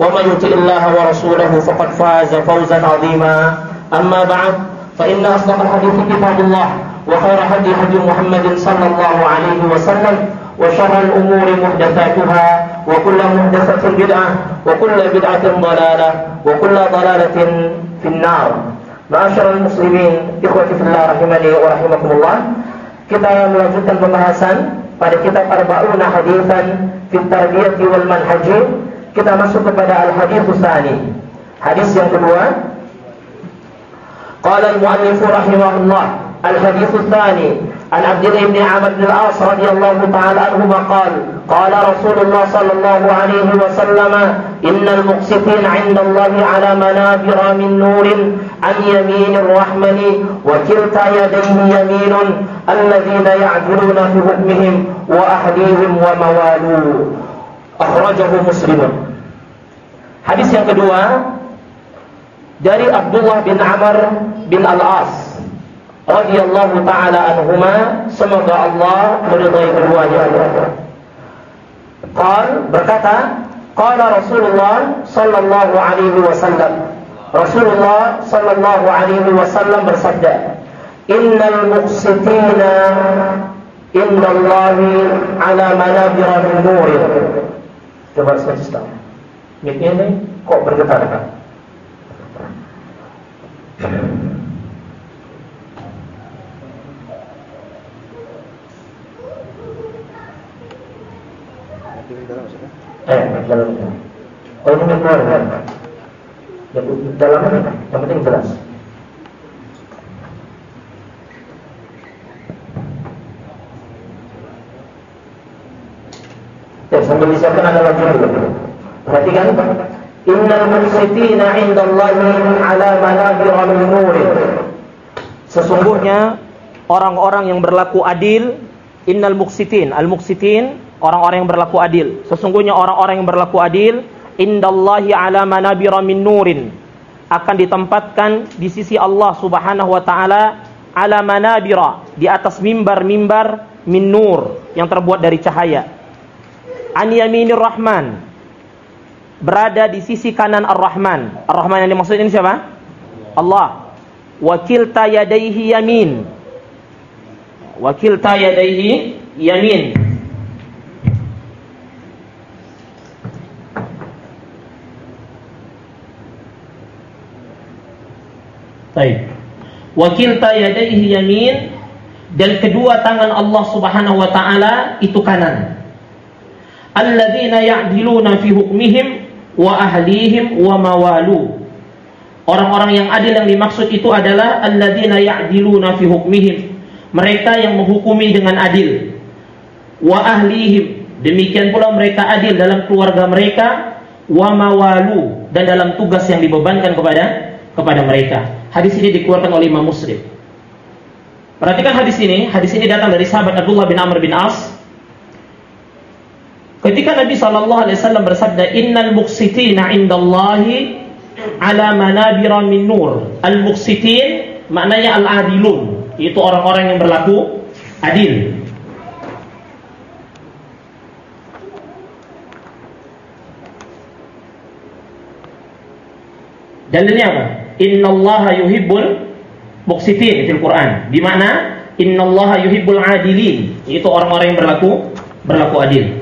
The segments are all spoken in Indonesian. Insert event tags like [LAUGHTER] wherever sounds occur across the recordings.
ومن يطع الله ورسوله فقد فاز فوزا عظيما أما بعد فإن أصدق الحديث كتاب الله وخير هدي هدي محمد صلى الله عليه وسلم وشر الأمور محدثاتها وكل محدثة بدعة وكل بدعة ضلالة وكل ضلالة في النار معاشر المسلمين إخوتي في الله رحمني ورحمكم الله kita melanjutkan pembahasan pada kitab Arba'una Hadithan fit Tarbiyati wal Manhaji kita masuk kepada al-hadits tsani hadis yang kedua. Qala al-muallif rahimahullah الحديث الثاني عن عبد الله بن عمرو بن العاص رضي الله تعالى عنهما قال قال رسول الله صلى الله عليه وسلم إن المقسطين عند الله على منابر من نور عن يمين الرحمن وكلتا يديه يمين الذين يعدلون في حكمهم وأهليهم وموالوه akhrajahu muslimun hadis yang kedua dari Abdullah bin Amr bin Al-As radhiyallahu taala anhuma semoga Allah meridai keduanya. Qal berkata qala Rasulullah sallallahu alaihi wasallam. Rasulullah sallallahu alaihi wasallam bersabda innal muqsitina innallahi ala manabira nurin. Coba ini kok bergetar kan? Eh, dalamnya. Oh ini luar kan? Yang dalamnya, yang penting jelas. Ya, sambil disiapkan ada lagi dulu. Perhatikan. Innal muqsitina indallahi ala manabir min nur. Sesungguhnya orang-orang yang berlaku adil innal muqsitin al-muqsitin orang-orang yang berlaku adil. Sesungguhnya orang-orang yang berlaku adil indallahi ala manabira min nurin akan ditempatkan di sisi Allah Subhanahu wa taala ala manabira di atas mimbar-mimbar min nur yang terbuat dari cahaya. An yaminir rahman berada di sisi kanan Ar-Rahman. Ar-Rahman yang dimaksud ini siapa? Allah. Wakil tayadaihi yamin. Wakil tayadaihi yamin. Baik. Wakil yadaihi yamin dan kedua tangan Allah Subhanahu wa taala itu kanan. Alladzina ya'diluna fi hukmihim wa ahlihim wa mawalu. Orang-orang yang adil yang dimaksud itu adalah alladzina ya'diluna fi hukmihim. Mereka yang menghukumi dengan adil. Wa ahlihim. Demikian pula mereka adil dalam keluarga mereka wa mawalu dan dalam tugas yang dibebankan kepada kepada mereka. Hadis ini dikeluarkan oleh Imam Muslim. Perhatikan hadis ini. Hadis ini datang dari sahabat Abdullah bin Amr bin As. Ketika Nabi Shallallahu Alaihi Wasallam bersabda, Innal muqsitina indallahi ala manabira min nur. Al muqsitin maknanya al adilun. Itu orang-orang yang berlaku adil. Dalilnya apa? innallaha yuhibbul muqsitin di Quran. Di mana innallaha yuhibbul adilin. Itu orang-orang yang berlaku berlaku adil.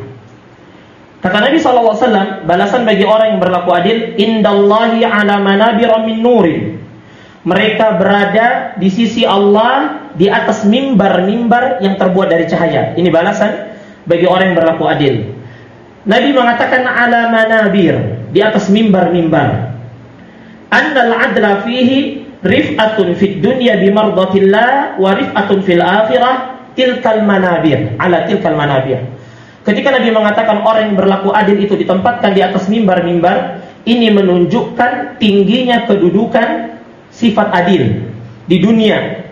Kata Nabi SAW, balasan bagi orang yang berlaku adil, indallahi ala manabira min nurin. mereka berada di sisi Allah di atas mimbar-mimbar yang terbuat dari cahaya. Ini balasan bagi orang yang berlaku adil. Nabi mengatakan ala manabir di atas mimbar-mimbar. Annal adla fihi rif'atun fid dunya bi mardatillah wa rif'atun fil akhirah tilkal manabir ala tilkal manabir. Ketika Nabi mengatakan orang yang berlaku adil itu ditempatkan di atas mimbar-mimbar, ini menunjukkan tingginya kedudukan sifat adil di dunia.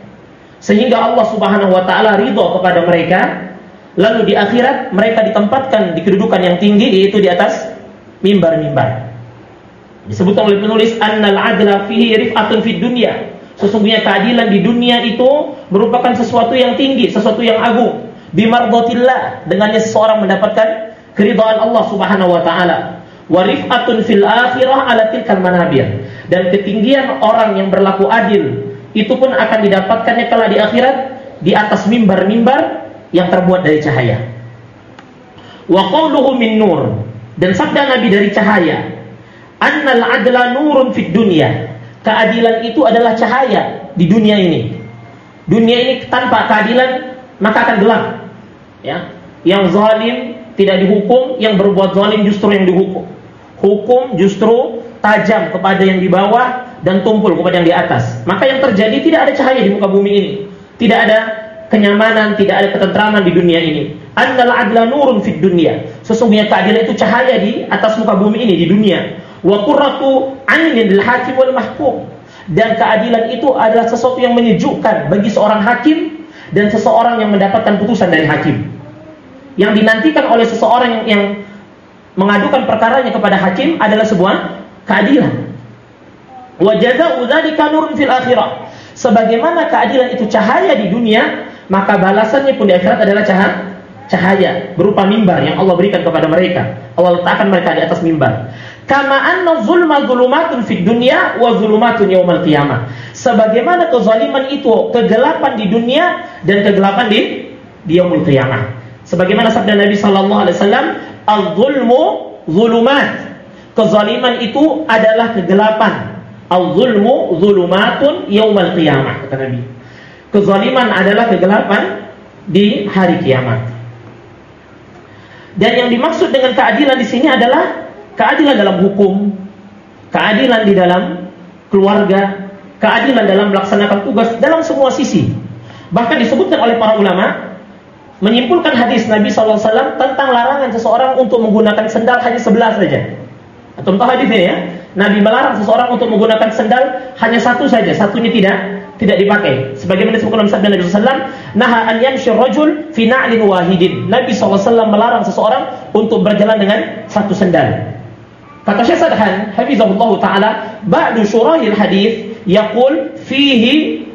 Sehingga Allah Subhanahu wa taala ridho kepada mereka lalu di akhirat mereka ditempatkan di kedudukan yang tinggi yaitu di atas mimbar-mimbar. Disebutkan oleh penulis annal adla fihi rif'atun fid dunya. Sesungguhnya keadilan di dunia itu merupakan sesuatu yang tinggi sesuatu yang agung bimardatillah dengannya seseorang mendapatkan keridhaan Allah Subhanahu wa taala wa rif'atun fil akhirah ala tilkal manabir dan ketinggian orang yang berlaku adil itu pun akan didapatkannya kala di akhirat di atas mimbar-mimbar yang terbuat dari cahaya. Wa qawluhu min nur dan sabda Nabi dari cahaya. Annal adla nurun fid dunya. Keadilan itu adalah cahaya di dunia ini. Dunia ini tanpa keadilan maka akan gelap. Ya. Yang zalim tidak dihukum, yang berbuat zalim justru yang dihukum. Hukum justru tajam kepada yang di bawah dan tumpul kepada yang di atas. Maka yang terjadi tidak ada cahaya di muka bumi ini. Tidak ada kenyamanan, tidak ada ketentraman di dunia ini. Annal adla nurun fid dunia. Sesungguhnya keadilan itu cahaya di atas muka bumi ini di dunia. Wa qurratu 'ainin lil hakim wal mahkum. Dan keadilan itu adalah sesuatu yang menyejukkan bagi seorang hakim dan seseorang yang mendapatkan putusan dari hakim. Yang dinantikan oleh seseorang yang, yang mengadukan perkaranya kepada hakim adalah sebuah keadilan. Wa jazaa'u dzalika nurun fil akhirah. Sebagaimana keadilan itu cahaya di dunia, maka balasannya pun di akhirat adalah cahaya cahaya berupa mimbar yang Allah berikan kepada mereka. Allah letakkan mereka di atas mimbar. Kama anna zulma zulumatun fid dunya wa zulumatun yaumal qiyamah. Sebagaimana kezaliman itu kegelapan di dunia dan kegelapan di di yaumul qiyamah. Sebagaimana sabda Nabi sallallahu alaihi wasallam, "Al-zulmu zulumat." Kezaliman itu adalah kegelapan. Al-zulmu zulumatun yaumal qiyamah kata Nabi. Kezaliman adalah kegelapan di hari kiamat. Dan yang dimaksud dengan keadilan di sini adalah keadilan dalam hukum, keadilan di dalam keluarga, keadilan dalam melaksanakan tugas dalam semua sisi. Bahkan disebutkan oleh para ulama menyimpulkan hadis Nabi SAW tentang larangan seseorang untuk menggunakan sendal hanya sebelah saja. Tahu hadisnya ya? Nabi melarang seseorang untuk menggunakan sendal hanya satu saja, satu ini tidak tidak dipakai. Sebagaimana disebutkan dalam sabda Nabi SAW, naha an yamshi rajul fi na'lin wahidin. Nabi SAW melarang seseorang untuk berjalan dengan satu sendal. Kata Syekh Sadhan, hafizahullah taala, ba'du syurahil hadis yaqul fihi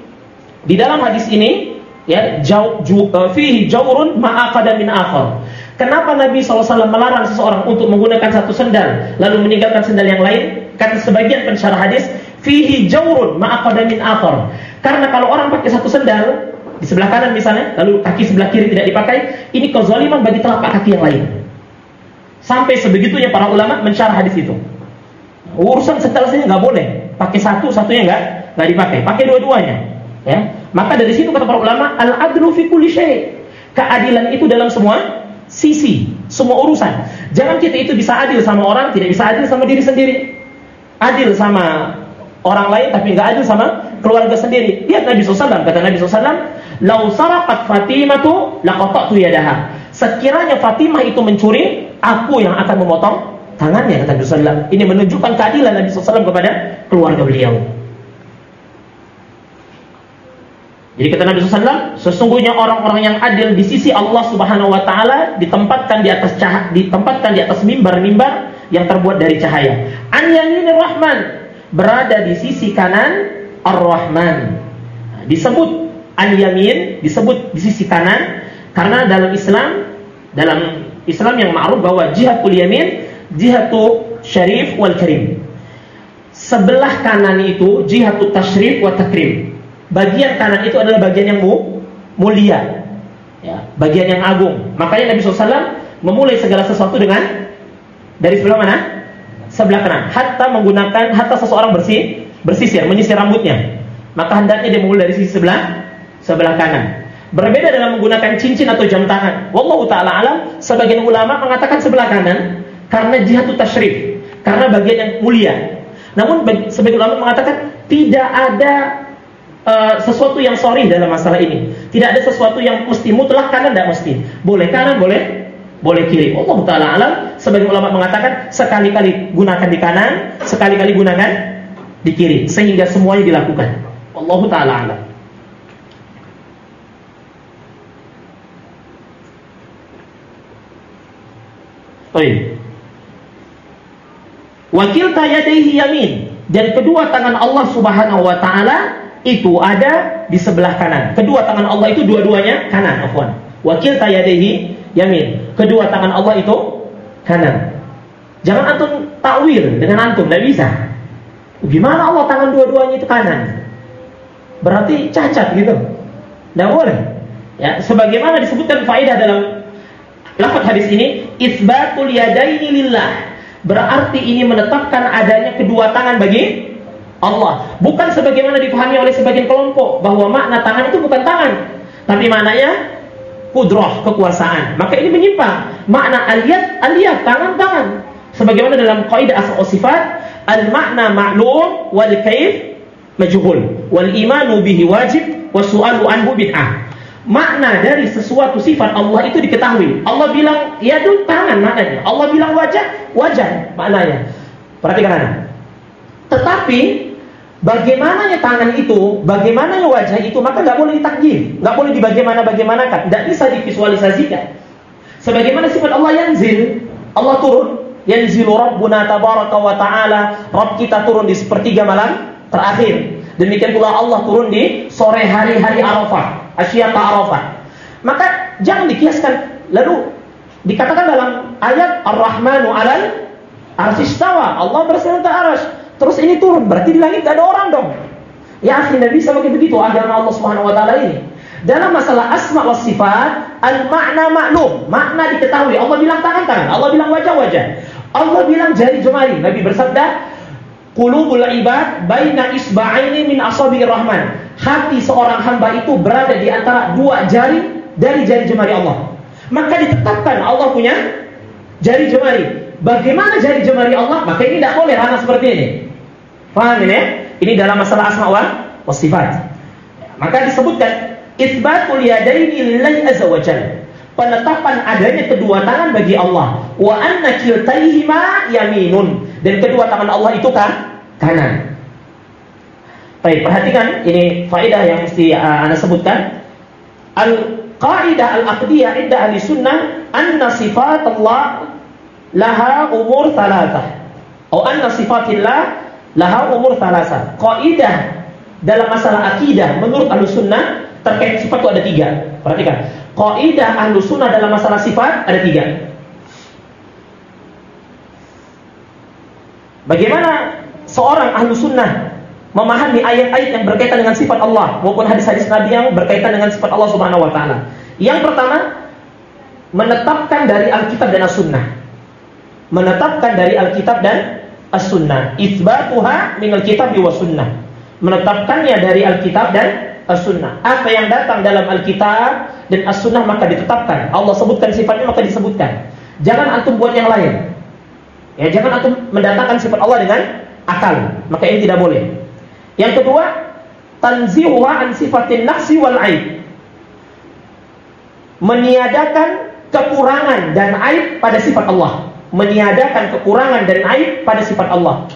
di dalam hadis ini ya jau, ju, uh, fihi jawrun ma'aqada min akhar. Kenapa Nabi SAW melarang seseorang untuk menggunakan satu sendal lalu meninggalkan sendal yang lain? Kata sebagian pensyarah hadis, fihi jawrun ma'aqadamin akhar. Karena kalau orang pakai satu sendal di sebelah kanan misalnya, lalu kaki sebelah kiri tidak dipakai, ini kezaliman bagi telapak kaki yang lain. Sampai sebegitunya para ulama mensyarah hadis itu. Urusan sendal saja nggak boleh, pakai satu satunya nggak nggak dipakai, pakai dua-duanya. Ya, maka dari situ kata para ulama, al adlu fi kulli Keadilan itu dalam semua sisi, semua urusan. Jangan kita itu bisa adil sama orang, tidak bisa adil sama diri sendiri. Adil sama orang lain tapi nggak adil sama keluarga sendiri. Lihat Nabi SAW, kata Nabi SAW, "Lau sarakat Fatimatu laqata'tu yadaha." Sekiranya Fatimah itu mencuri, aku yang akan memotong tangannya kata Nabi SAW. Ini menunjukkan keadilan Nabi SAW kepada keluarga beliau. Jadi kata Nabi SAW, sesungguhnya orang-orang yang adil di sisi Allah Subhanahu Wa Taala ditempatkan di atas cahaya, ditempatkan di atas mimbar-mimbar yang terbuat dari cahaya. An yaminir Rahman berada di sisi kanan Ar-Rahman. disebut an yamin, disebut di sisi kanan karena dalam Islam, dalam Islam yang ma'ruf bahwa jihadul yamin, jihatu syarif wal karim. Sebelah kanan itu jihatu tashrif wa takrim bagian kanan itu adalah bagian yang mulia, ya, bagian yang agung. Makanya Nabi SAW memulai segala sesuatu dengan dari sebelah mana? Sebelah kanan. Hatta menggunakan, hatta seseorang bersih, bersisir, menyisir rambutnya. maka hendaknya dia mulai dari sisi sebelah sebelah kanan. Berbeda dalam menggunakan cincin atau jam tangan. Wallahu taala alam, sebagian ulama mengatakan sebelah kanan karena jihatu tasyrif, karena bagian yang mulia. Namun sebagian ulama mengatakan tidak ada uh, sesuatu yang sorry dalam masalah ini. Tidak ada sesuatu yang mesti mutlak kanan tidak mesti. Boleh kanan, boleh boleh kiri. Allah taala alam, sebagian ulama mengatakan sekali-kali gunakan di kanan, sekali-kali gunakan di kiri sehingga semuanya dilakukan. Allah taala alam. Baik. Wakil tayadaihi yamin dan kedua tangan Allah Subhanahu wa taala itu ada di sebelah kanan. Kedua tangan Allah itu dua-duanya kanan, afwan. Wakil tayadaihi yamin. Kedua tangan Allah itu kanan. Jangan antum takwil dengan antum, tidak bisa. Gimana Allah tangan dua-duanya itu kanan? Berarti cacat gitu. Tidak boleh. Ya, sebagaimana disebutkan faedah dalam lafaz hadis ini, isbatul yadaini lillah. Berarti ini menetapkan adanya kedua tangan bagi Allah. Bukan sebagaimana dipahami oleh sebagian kelompok bahwa makna tangan itu bukan tangan, tapi maknanya kudroh kekuasaan. Maka ini menyimpang. Makna aliyat aliyat tangan-tangan. Sebagaimana dalam kaidah asal sifat, al makna ma'lum wal kaif majhul wal imanu bihi wajib wa su'alu anhu bid'ah makna dari sesuatu sifat Allah itu diketahui. Allah bilang yadun tangan maknanya. Allah bilang wajah, wajah maknanya. Perhatikan Anda. Tetapi bagaimananya tangan itu, bagaimananya wajah itu, maka nggak boleh ditakdir, nggak boleh dibagaimana bagaimanakan, nggak bisa divisualisasikan. Sebagaimana sifat Allah yang zil, Allah turun, yanzilu rabbuna tabaraka wa ta'ala, Rabb kita turun di sepertiga malam terakhir. Demikian pula Allah turun di sore hari-hari Arafah asyata Arafah. Maka jangan dikiaskan lalu dikatakan dalam ayat Ar-Rahmanu 'alal arsistawa. Allah bersama aras. Terus ini turun, berarti di langit ada orang dong. Ya akhi, Nabi bisa pakai begitu agama Allah Subhanahu wa taala ini. Dalam masalah asma wa sifat, al-makna maklum, makna diketahui. Allah bilang tangan-tangan, Allah bilang wajah-wajah. Allah bilang jari jemari. Nabi bersabda, Qulubul ibad baina isba'aini min asabi'ir rahman hati seorang hamba itu berada di antara dua jari dari jari jemari Allah. Maka ditetapkan Allah punya jari jemari. Bagaimana jari jemari Allah? Maka ini tidak boleh hanya seperti ini. Paham ini? Ini dalam masalah asma wa sifat. Maka disebutkan isbatul yadaini lillahi azza wa Penetapan adanya kedua tangan bagi Allah. Wa anna kiltaihima yaminun. Dan kedua tangan Allah itu kan kanan. Baik, perhatikan ini faedah yang mesti uh, anda sebutkan. Al qaidah al aqdiyah inda ahli sunnah anna sifat Allah laha umur thalathah. Atau anna sifatillah laha umur thalathah. Qaidah dalam masalah akidah menurut ahli sunnah terkait sifat itu ada tiga. Perhatikan. Qaidah ahli sunnah dalam masalah sifat ada tiga. Bagaimana seorang ahlu sunnah memahami ayat-ayat yang berkaitan dengan sifat Allah maupun hadis-hadis Nabi yang berkaitan dengan sifat Allah Subhanahu wa taala. Yang pertama, menetapkan dari Alkitab dan As-Sunnah. Menetapkan dari Alkitab dan As-Sunnah. Itsbatuha min Alkitab wa Sunnah. Menetapkannya dari Alkitab dan As-Sunnah. Apa yang datang dalam Alkitab dan As-Sunnah maka ditetapkan. Allah sebutkan sifatnya maka disebutkan. Jangan antum buat yang lain. Ya, jangan antum mendatangkan sifat Allah dengan akal. Maka ini tidak boleh. Yang kedua, tanzihuha an sifatin nafsi wal aib. Meniadakan kekurangan dan aib pada sifat Allah. Meniadakan kekurangan dan aib pada sifat Allah.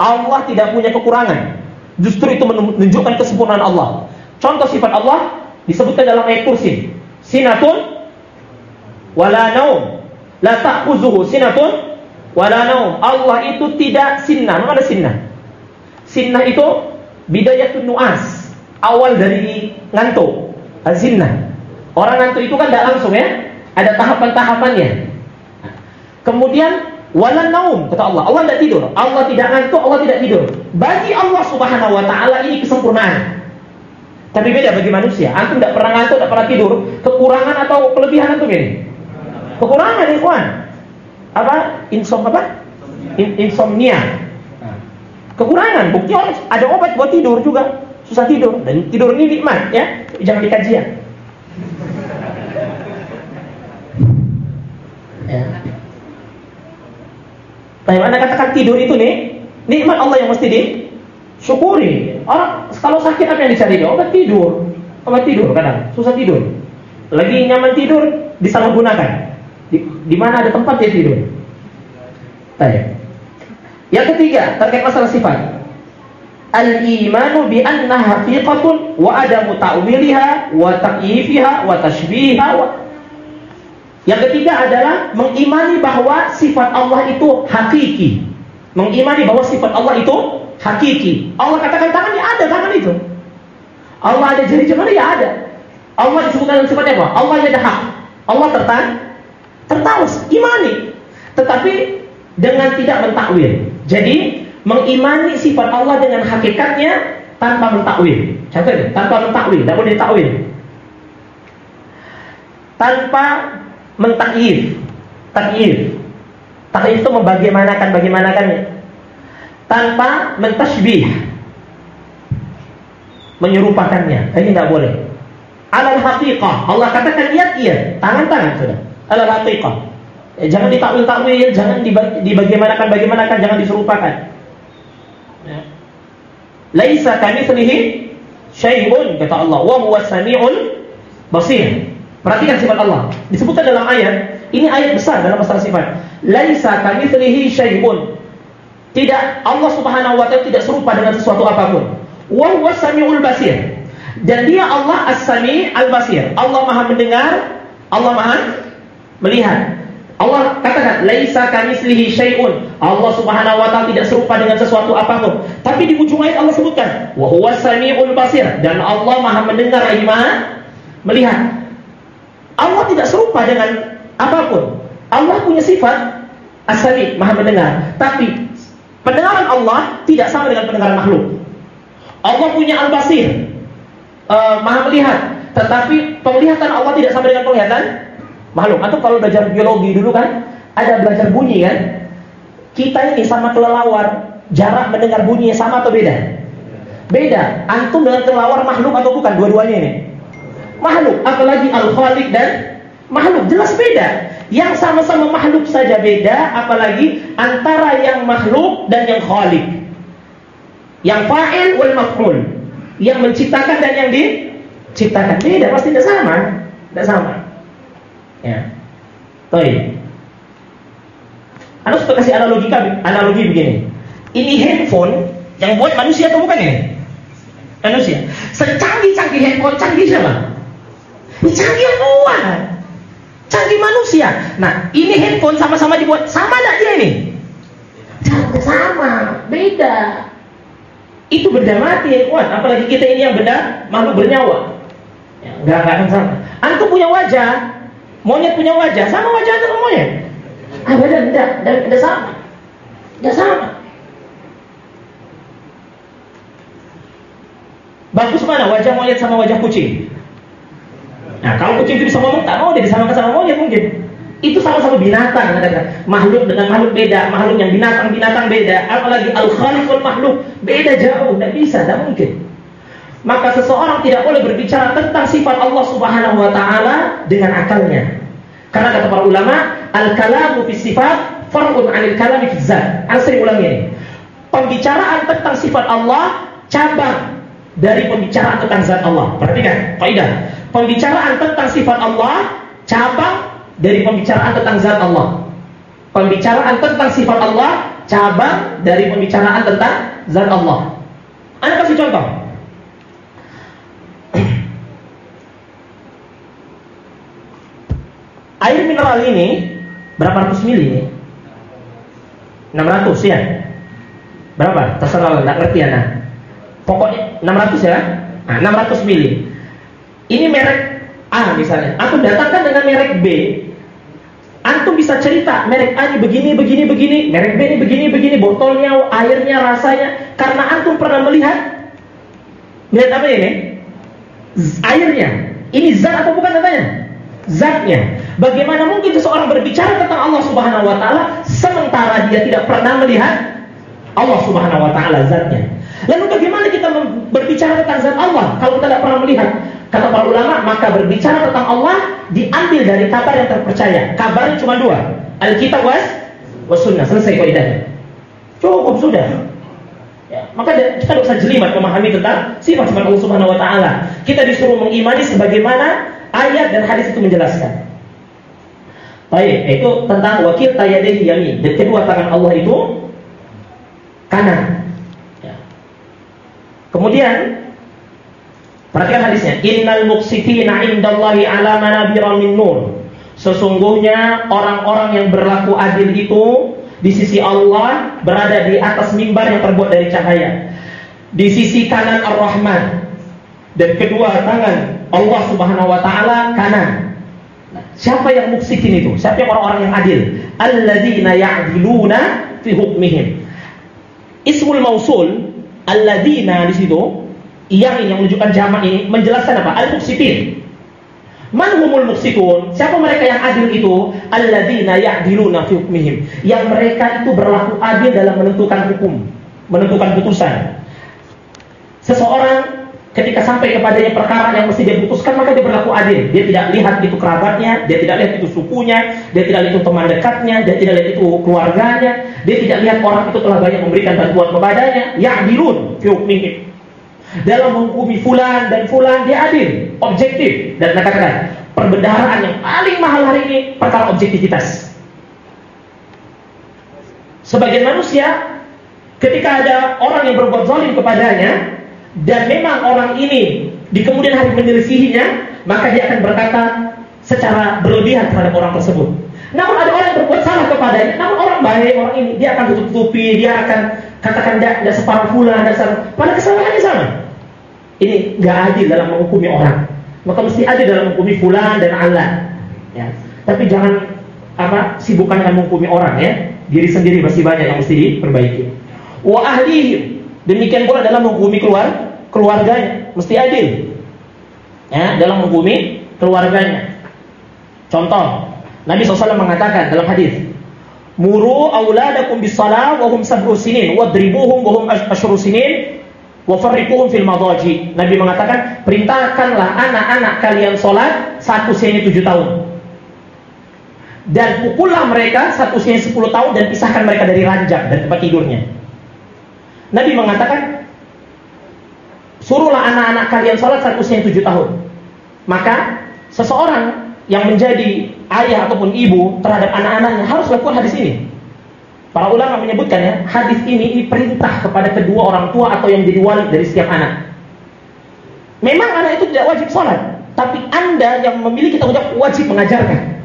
Allah tidak punya kekurangan. Justru itu menunjukkan kesempurnaan Allah. Contoh sifat Allah disebutkan dalam ayat kursi. Sinatun wala naum. La ta'khuzuhu sinatun wala naum. Allah itu tidak sinnah. Mana ada sinnah? Sinnah itu bidayatun nuas, awal dari ngantuk. Azinnah. Orang ngantuk itu kan tidak langsung ya, ada tahapan-tahapannya. Kemudian walan naum kata Allah. Allah tidak tidur. Allah tidak ngantuk, Allah tidak tidur. Bagi Allah Subhanahu wa taala ini kesempurnaan. Tapi beda bagi manusia. Antum tidak pernah ngantuk, tidak pernah tidur. Kekurangan atau kelebihan antum ini? Kekurangan, ikhwan. Apa? Insom apa? In insomnia. Kekurangan. Bukti orang ada obat buat tidur juga. susah tidur dan tidur ini nikmat ya, jangan dikajian. Ya. Bagaimana katakan tidur itu nih nikmat Allah yang mesti disyukuri. Orang kalau sakit apa yang dicari dia? Obat tidur, obat tidur kadang susah tidur. Lagi nyaman tidur disalahgunakan. Di, di mana ada tempat dia tidur. Baik. Yang ketiga terkait masalah sifat. Al-imanu bi anna haqiqatun wa adamu ta'wiliha wa ta'yifiha wa tashbiha wa Yang ketiga adalah mengimani bahwa sifat Allah itu hakiki. Mengimani bahwa sifat Allah itu hakiki. Allah katakan tangannya ada tangan itu. Allah ada jari-jari ya ada. Allah disebutkan dalam sifatnya apa? Allah ada hak. Allah tertan tertawas, imani. Tetapi dengan tidak mentakwil. Jadi mengimani sifat Allah dengan hakikatnya tanpa mentakwil. Contohnya, tanpa mentakwil, tidak boleh takwil. Tanpa mentakyif. Takyif. Takyif itu membagaimanakan bagaimanakannya. Tanpa mentasbih. Menyerupakannya. Ini tidak boleh. Alal haqiqah. Allah katakan lihat iya, tangan-tangan sudah. Alal haqiqah. Eh, jangan ditakwil-takwil, jangan dibagaimanakan bagaimanakan, jangan diserupakan. Ya. Laisa kamitslihi syai'un kata Allah, wa huwa basir. Perhatikan sifat Allah. Disebutkan dalam ayat, ini ayat besar dalam masalah sifat. Laisa kamitslihi syai'un. Tidak Allah Subhanahu wa taala tidak serupa dengan sesuatu apa pun. Wa huwa samiul basir. Dan dia Allah As-Sami Al-Basir. Allah Maha mendengar, Allah Maha melihat. Allah katakan laisa kamitslihi syai'un. Allah Subhanahu wa taala tidak serupa dengan sesuatu apa pun. Tapi di ujung ayat Allah sebutkan wa huwas samiul basir dan Allah Maha mendengar lagi Maha melihat. Allah tidak serupa dengan apa pun. Allah punya sifat as-sami, Maha mendengar. Tapi pendengaran Allah tidak sama dengan pendengaran makhluk. Allah punya al-basir, uh, Maha melihat. Tetapi penglihatan Allah tidak sama dengan penglihatan makhluk. Atau kalau belajar biologi dulu kan ada belajar bunyi kan? Kita ini sama kelelawar, jarak mendengar bunyinya sama atau beda? Beda. Antum dengan kelelawar makhluk atau bukan? Dua-duanya ini. Makhluk, apalagi al-khaliq dan makhluk jelas beda. Yang sama-sama makhluk saja beda, apalagi antara yang makhluk dan yang khalik. Yang fa'il wal maf'ul. Yang menciptakan dan yang diciptakan beda, pasti tidak sama. Tidak sama. Ya. Baik. Anda suka kasih analogi analogi begini. Ini handphone yang buat manusia atau bukan ini? Manusia. Secanggih-canggih handphone canggih siapa? Ini canggih yang buat. Canggih manusia. Nah, ini handphone sama-sama dibuat sama enggak dia ini? Tidak sama, beda. Itu benda mati kuat. Apalagi kita ini yang benda makhluk bernyawa. Ya, enggak enggak akan sama. Antum punya wajah, Monyet punya wajah, sama wajah dengan monyet. Abadan, tidak, dan tidak sama. Tidak sama. Bagus mana wajah monyet sama wajah kucing? Nah, kalau kucing itu bisa ngomong, tak mau dia disamakan sama monyet mungkin. Itu sama-sama binatang, katakan. Makhluk dengan makhluk beda, makhluk yang binatang binatang beda. Apalagi al khaliqul makhluk beda jauh, tidak bisa, tidak mungkin maka seseorang tidak boleh berbicara tentang sifat Allah Subhanahu wa taala dengan akalnya. Karena kata para ulama, al-kalamu fi sifat far'un 'anil kalami fi zat. Sering ulangi ini. Pembicaraan tentang sifat Allah cabang dari pembicaraan tentang zat Allah. Perhatikan, kaidah. Pembicaraan tentang sifat Allah cabang dari pembicaraan tentang zat Allah. Pembicaraan tentang sifat Allah cabang dari pembicaraan tentang zat Allah. Anda kasih contoh. [CLEARS THROAT] Air mineral ini berapa ratus mili? 600 ya? Berapa? Terserah enggak ngerti nah. Pokoknya 600 ya? Nah, 600 mili. Ini merek A misalnya. Antum datangkan dengan merek B. Antum bisa cerita merek A ini begini, begini, begini, merek B ini begini, begini, botolnya, airnya, rasanya. Karena antum pernah melihat Lihat apa ini? Airnya. Ini zat atau bukan katanya? Zatnya. Bagaimana mungkin seseorang berbicara tentang Allah Subhanahu wa taala sementara dia tidak pernah melihat Allah Subhanahu wa taala zatnya? Lalu bagaimana kita berbicara tentang zat Allah kalau kita tidak pernah melihat? Kata para ulama, maka berbicara tentang Allah diambil dari kabar yang terpercaya. Kabarnya cuma dua, Alkitab was, was sunnah. Selesai kaidahnya. Cukup sudah. Ya, maka kita tidak usah jelimat memahami tentang sifat-sifat Allah Subhanahu wa taala. Kita disuruh mengimani sebagaimana ayat dan hadis itu menjelaskan. Baik, itu tentang wakil tayadeh yamin. Dan kedua tangan Allah itu kanan. Ya. Kemudian perhatikan hadisnya. Innal muqsitina indallahi ala manabira min nur. Sesungguhnya orang-orang yang berlaku adil itu di sisi Allah berada di atas mimbar yang terbuat dari cahaya. Di sisi kanan Ar-Rahman dan kedua tangan Allah Subhanahu wa taala kanan. siapa yang muksikin itu? Siapa yang orang-orang yang adil? Alladzina ya'diluna fi hukmihim. Ismul mausul alladzina di situ yang ini yang menunjukkan jamak ini menjelaskan apa? Al-muksitin. Man humul muqsitun? Siapa mereka yang adil itu? Alladzina ya'diluna fi hukmihim. Yang mereka itu berlaku adil dalam menentukan hukum, menentukan putusan. Seseorang ketika sampai kepadanya perkara yang mesti dia putuskan maka dia berlaku adil. Dia tidak lihat itu kerabatnya, dia tidak lihat itu sukunya, dia tidak lihat itu teman dekatnya, dia tidak lihat itu keluarganya, dia tidak lihat orang itu telah banyak memberikan bantuan kepadanya. Ya'dilun fi hukmihim dalam menghukumi fulan dan fulan dia adil, objektif dan katakan perbendaharaan yang paling mahal hari ini perkara objektivitas. Sebagian manusia ketika ada orang yang berbuat zalim kepadanya dan memang orang ini di kemudian hari menyelisihinya, maka dia akan berkata secara berlebihan terhadap orang tersebut. Namun ada orang yang berbuat salah kepadanya, namun orang baik, orang ini dia akan tutup-tutupi, dia akan katakan tidak separuh pula dasar pada kesalahannya sama ini nggak adil dalam menghukumi orang. Maka mesti adil dalam menghukumi fulan dan Allah. Ya. Tapi jangan apa sibukkan dengan menghukumi orang ya. Diri sendiri masih banyak yang mesti diperbaiki. Wa ahli demikian pula dalam menghukumi keluar keluarganya. Mesti adil. Ya dalam menghukumi keluarganya. Contoh Nabi SAW mengatakan dalam hadis Muru auladakum bis salah wa hum sab'u sinin wadribuhum wa hum asyru sinin wa farriquhum fil madaji. Nabi mengatakan, perintahkanlah anak-anak kalian sholat satu usianya tujuh tahun. Dan pukullah mereka satu usianya sepuluh tahun dan pisahkan mereka dari ranjang dan tempat tidurnya. Nabi mengatakan, suruhlah anak-anak kalian sholat satu usianya tujuh tahun. Maka seseorang yang menjadi ayah ataupun ibu terhadap anak-anaknya harus lakukan hadis ini. Para ulama menyebutkan ya, hadis ini ini perintah kepada kedua orang tua atau yang jadi wali dari setiap anak. Memang anak itu tidak wajib sholat, tapi anda yang memiliki tanggung jawab wajib mengajarkan,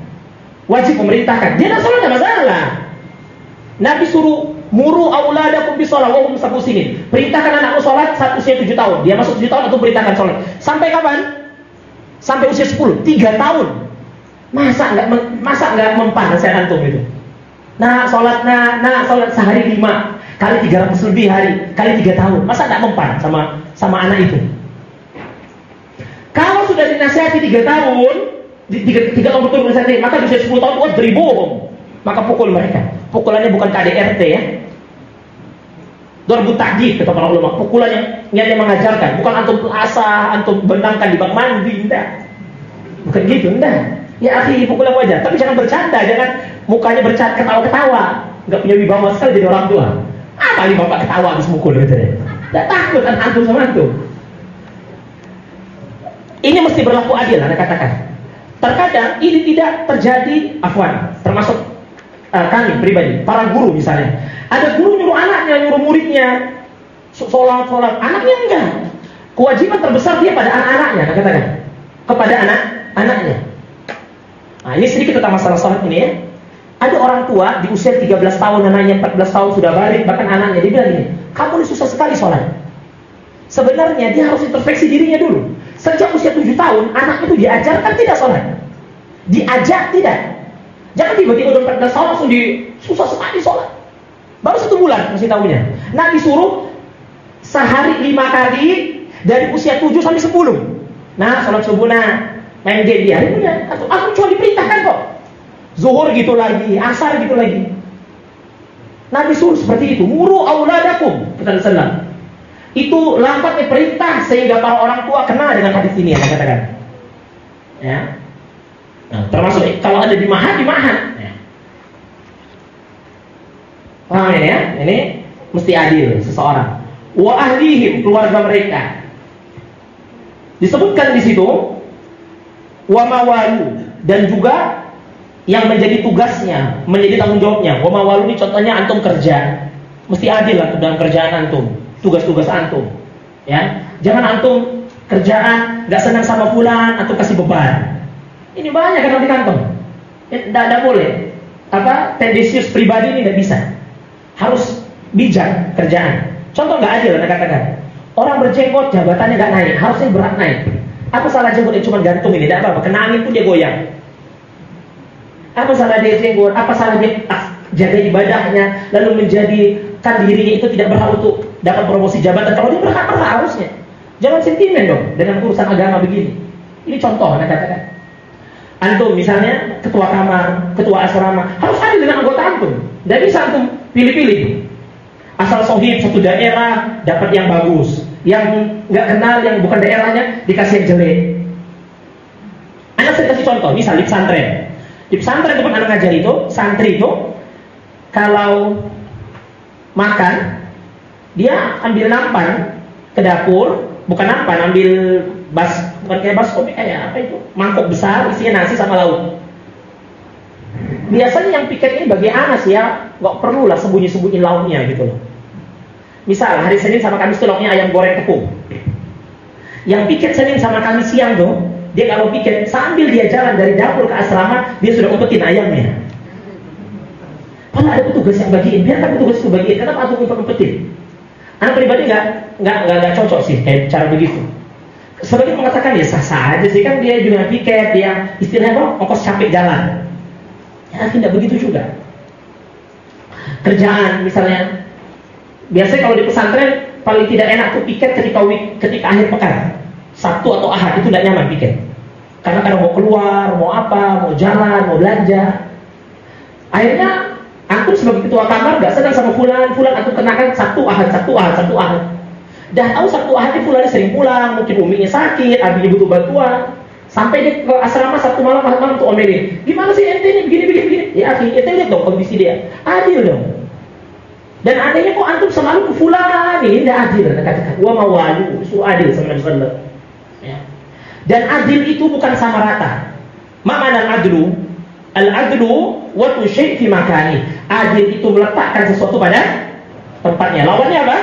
wajib memerintahkan. Dia tidak sholat tidak masalah. Nabi suruh muru auladakum bisolat wahum sabu sini. Perintahkan anakmu sholat saat usia tujuh tahun. Dia masuk tujuh tahun atau perintahkan sholat. Sampai kapan? Sampai usia sepuluh, tiga tahun. Masa nggak masa nggak mempan saya antum itu? Nah, sholat nah, nah sholat sehari lima kali tiga ratus lebih hari kali tiga tahun. Masa nggak mempan sama sama anak itu? Kalau sudah dinasihati tiga tahun, tiga, tiga tahun betul dinasihati, maka usia sepuluh tahun, wah beribu, maka pukul mereka. Pukulannya bukan KDRT ya, Dorbu takjid kata para ulama. Pukulan yang niatnya mengajarkan, bukan antum asah, antum benangkan di bak mandi, enggak. Bukan gitu, enggak. Ya akhi pukul yang wajar, tapi jangan bercanda, jangan mukanya bercanda ketawa-ketawa, nggak punya wibawa sekali jadi orang tua. Apa ini bapak ketawa habis mukul gitu deh? Tidak takut kan antum sama antum. Ini mesti berlaku adil, anda katakan. Terkadang ini tidak terjadi afwan, termasuk uh, kami pribadi, para guru misalnya. Ada guru nyuruh anaknya, nyuruh muridnya sholat, sholat, anaknya enggak. Kewajiban terbesar dia pada anak-anaknya, katakan. Kepada anak-anaknya. Nah, ini sedikit tentang masalah sholat ini ya. Ada orang tua di usia 13 tahun, anaknya 14 tahun sudah balik, bahkan anaknya dia bilang ini, kamu ini susah sekali sholat. Sebenarnya dia harus introspeksi dirinya dulu. Sejak usia 7 tahun, anak itu diajarkan tidak sholat. Diajak tidak. Jangan tiba-tiba udah 14 tahun langsung di susah sekali sholat. Baru satu bulan masih tahunya. Nah disuruh sehari lima kali dari usia 7 sampai 10. Nah, sholat subuh nah, main game dia. Ini aku, aku cuma diperintahkan kok. Zuhur gitu lagi, asar gitu lagi. Nabi suruh seperti itu. Muru auladakum kata Rasulullah. Itu lambatnya perintah sehingga para orang tua kenal dengan hadis ini yang katakan. Ya. Nah, termasuk kalau ada di mahat, di mahat. Ya. Paham ini ya? Ini mesti adil seseorang. Wa ahlihim keluarga mereka. Disebutkan di situ wa mawalu dan juga yang menjadi tugasnya, menjadi tanggung jawabnya. Wa mawalu ini contohnya antum kerja. Mesti adil lah dalam kerjaan antum, tugas-tugas antum. Ya, jangan antum kerjaan nggak senang sama fulan atau kasih beban. Ini banyak kan di kantong. Tidak ada boleh. Apa tendensius pribadi ini tidak bisa. Harus bijak kerjaan. Contoh nggak adil, anda katakan. Orang berjenggot jabatannya nggak naik, harusnya berat naik. Apa salah jenggot yang cuma gantung ini? Tidak apa-apa. Kena angin pun dia goyang. Apa salah dia jenggot? Apa salah dia jaga ibadahnya lalu menjadikan dirinya itu tidak berhak untuk dapat promosi jabatan? Kalau dia berhak berhak harusnya. Jangan sentimen dong dengan urusan agama begini. Ini contoh anda katakan. Antum misalnya ketua kamar, ketua asrama, harus adil dengan anggota antum. Tidak bisa antum pilih-pilih. Asal sohib satu daerah dapat yang bagus, yang nggak kenal yang bukan daerahnya dikasih yang jelek. Anak saya kasih contoh, misal di pesantren. Di pesantren tempat anak ngajar itu, santri itu kalau makan dia ambil nampan ke dapur, bukan nampan, ambil bas bukan kayak baskomi kayak apa itu mangkok besar isinya nasi sama lauk biasanya yang piket ini bagi anas ya nggak perlu lah sembunyi sembunyi lauknya gitu loh misal hari Senin sama Kamis itu lauknya ayam goreng tepung. Yang piket Senin sama Kamis siang tuh dia kalau piket sambil dia jalan dari dapur ke asrama dia sudah umpetin ayamnya. Kalau ada petugas yang bagiin. Biarkan petugas itu bagiin. Kenapa aku umpet-umpetin anak pribadi nggak nggak nggak cocok sih kayak cara begitu. Sebagian mengatakan ya sah-sah aja sih kan dia juga piket, dia istilahnya? Ongkos capek jalan. Ya tidak begitu juga. Kerjaan misalnya, biasanya kalau di pesantren paling tidak enak tuh piket ketika week, ketika akhir pekan, Sabtu atau Ahad itu tidak nyaman piket. Karena kadang mau keluar, mau apa, mau jalan, mau belanja. Akhirnya aku sebagai ketua kamar gak sedang sama fulan, fulan aku kenakan Sabtu Ahad, Sabtu Ahad, Sabtu Ahad. Dan tahu satu hari fulani sering pulang, mungkin uminya sakit, abinya butuh bantuan. Sampai dia ke asrama satu malam malam untuk omelin. Gimana sih ente ini begini begini begini? Ya akhi, ente lihat dong kondisi dia. Adil dong. Dan adanya kok antum selalu fulan ini tidak adil. Katakan, wa mawalu, itu adil sama Nabi Sallallahu ya. Dan adil itu bukan sama rata. Makna adlu Al-adlu wa syai' fi makani. Adil itu meletakkan sesuatu pada tempatnya. Lawannya apa?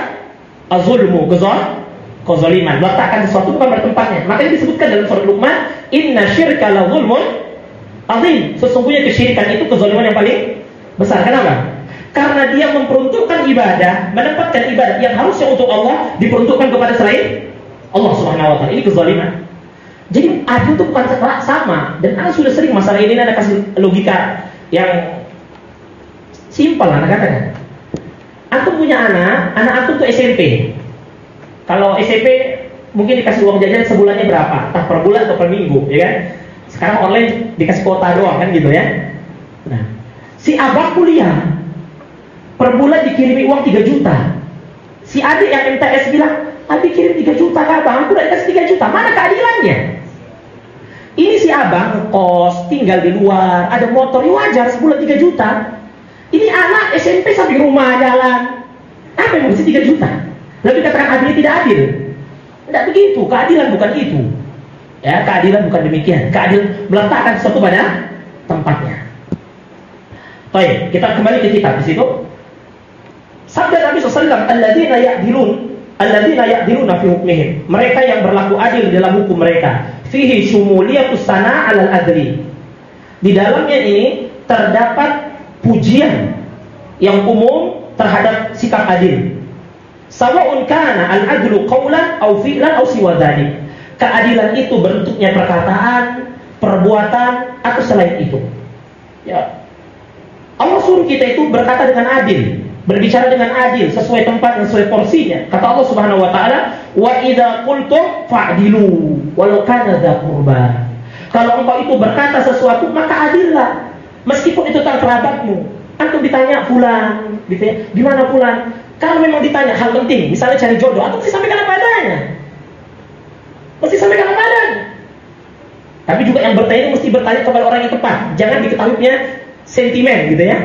azulmu kezal kezaliman meletakkan sesuatu bukan pada tempatnya makanya disebutkan dalam surat Luqman inna syirka la zulmun azim sesungguhnya kesyirikan itu kezaliman yang paling besar kenapa karena dia memperuntukkan ibadah menempatkan ibadah yang harusnya untuk Allah diperuntukkan kepada selain Allah Subhanahu wa ini kezaliman jadi adil itu bukan sama dan anak sudah sering masalah ini ada kasih logika yang simpel anak katakan Antum punya anak, anak antum tuh SMP. Kalau SMP mungkin dikasih uang jajan sebulannya berapa? Entah per bulan atau per minggu, ya kan? Sekarang online dikasih kuota doang kan gitu ya. Nah, si abang kuliah per bulan dikirimi uang 3 juta. Si adik yang MTS bilang, adik kirim 3 juta ke abang, aku udah dikasih 3 juta. Mana keadilannya? Ini si abang kos, tinggal di luar, ada motor, ya wajar sebulan 3 juta. Ini anak SMP sampai rumah jalan. Apa yang mesti 3 juta? Lalu dikatakan adil tidak adil. Tidak begitu, keadilan bukan itu. Ya, keadilan bukan demikian. Keadilan meletakkan sesuatu pada tempatnya. Baik, kita kembali ke kitab di situ. Sabda Nabi SAW, "Alladzina ya'dilun, alladzina ya'diluna fi hukmihim." Mereka yang berlaku adil dalam hukum mereka. Fihi syumuliyatus sana 'alal adli. Di dalamnya ini terdapat pujian yang umum terhadap sikap adil. Sawa'un kana al-adlu qawlan aw fi'lan aw siwa. Keadilan itu bentuknya perkataan, perbuatan atau selain itu. Ya. Allah suruh kita itu berkata dengan adil, berbicara dengan adil sesuai tempat dan sesuai porsinya. Kata Allah Subhanahu wa taala, "Wa idza qultum fa'dilu walau kana dza Kalau engkau itu berkata sesuatu, maka adillah Meskipun itu tak kerabatmu. Antum ditanya fulan, gitu ya, gimana fulan? Kalau memang ditanya hal penting, misalnya cari jodoh, antum mesti sampaikan apa adanya. Mesti sampaikan apa adanya. Tapi juga yang bertanya mesti bertanya kepada orang yang tepat. Jangan diketahuinya sentimen gitu ya.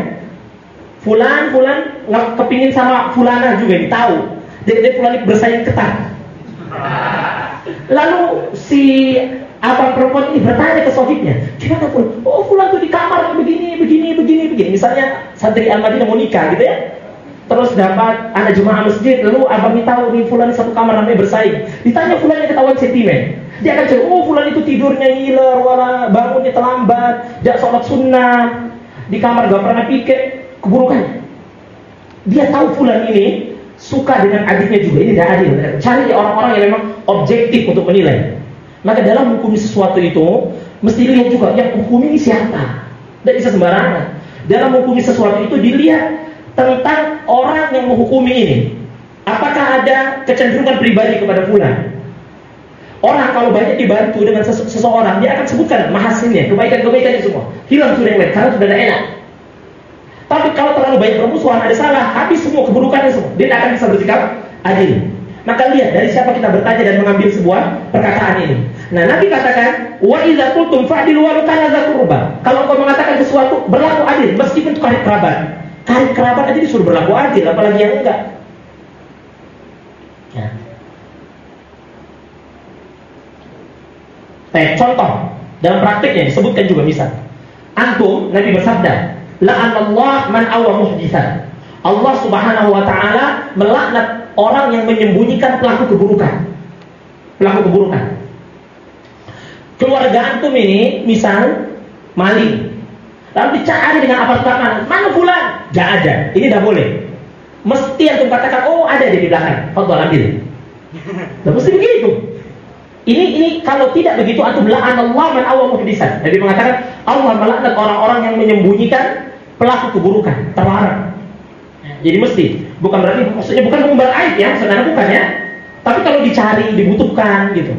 Fulan, fulan nggak kepingin sama fulana juga tahu. Jadi dia fulan bersaing ketat. Lalu si abang perempuan ini bertanya ke sohibnya, gimana pun? Oh fulan tuh di kamar begini, begini, begini, begini. Misalnya santri Al-Madinah mau nikah gitu ya. Terus dapat anak jemaah masjid, lalu abang ini tahu nih fulan satu kamar namanya bersaing. Ditanya fulan yang ketahuan sentimen. Dia akan cerita, oh fulan itu tidurnya ngiler, wala bangunnya terlambat, dia sholat sunnah, di kamar gak pernah pikir keburukan. Dia tahu fulan ini suka dengan adiknya juga, ini tidak adil. Cari orang-orang yang memang objektif untuk menilai. Maka dalam hukum sesuatu itu mesti lihat juga yang hukum ini siapa. Tidak bisa sembarangan. Dalam hukum sesuatu itu dilihat tentang orang yang menghukumi ini. Apakah ada kecenderungan pribadi kepada fulan? Orang kalau banyak dibantu dengan seseorang, dia akan sebutkan mahasinnya, kebaikan-kebaikannya semua. Hilang sudah yang lain, karena sudah enak. Tapi kalau terlalu banyak permusuhan, ada salah, habis semua keburukannya semua. Dia tidak akan bisa bersikap adil. Maka lihat dari siapa kita bertanya dan mengambil sebuah perkataan ini. Nah, Nabi katakan, wa idza qultum fa'dilu wa kana kurba. Kalau kau mengatakan sesuatu berlaku adil meskipun karib kerabat. Karib kerabat aja disuruh berlaku adil, apalagi yang enggak. Ya. Eh, contoh dalam praktiknya disebutkan juga misal. Antum Nabi bersabda, la'anallah man awwa muhditsan. Allah Subhanahu wa taala melaknat orang yang menyembunyikan pelaku keburukan. Pelaku keburukan. Keluarga antum ini misal maling. Lalu dicari dengan apa keamanan. Mana bulan? Gak ada. Ini tidak boleh. Mesti antum katakan, oh ada di belakang. Fadol ambil. [LAUGHS] Dan mesti begitu. Ini ini kalau tidak begitu antum la'an Allah man awal muhdisan. Jadi mengatakan Allah melaknat orang-orang yang menyembunyikan pelaku keburukan, terlarang. Jadi mesti bukan berarti maksudnya bukan mengumbar aib ya, sebenarnya bukan ya. Tapi kalau dicari, dibutuhkan gitu.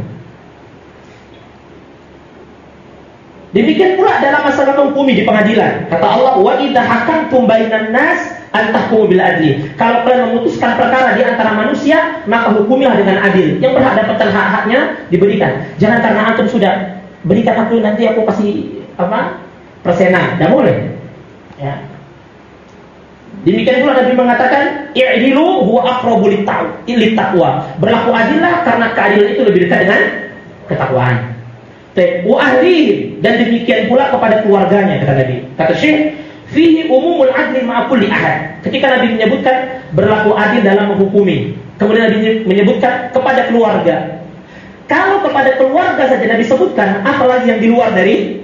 Demikian pula dalam masalah menghukumi di pengadilan. Kata Allah, "Wa idza hakamtum nas an tahkumu bil adli." Kalau kalian memutuskan perkara di antara manusia, maka hukumilah dengan adil. Yang berhak dapatkan hak-haknya diberikan. Jangan karena antum sudah berikan aku nanti aku kasih apa? persenan. Tidak boleh. Ya. Demikian pula Nabi mengatakan, "I'dilu huwa aqrabu taqwa." Berlaku adillah karena keadilan itu lebih dekat dengan ketakwaan. Wa ahli dan demikian pula kepada keluarganya kata Nabi. Kata Syekh, fihi umumul adli ma'a kulli ahad. Ketika Nabi menyebutkan berlaku adil dalam menghukumi, kemudian Nabi menyebutkan kepada keluarga. Kalau kepada keluarga saja Nabi sebutkan, apalagi yang di luar dari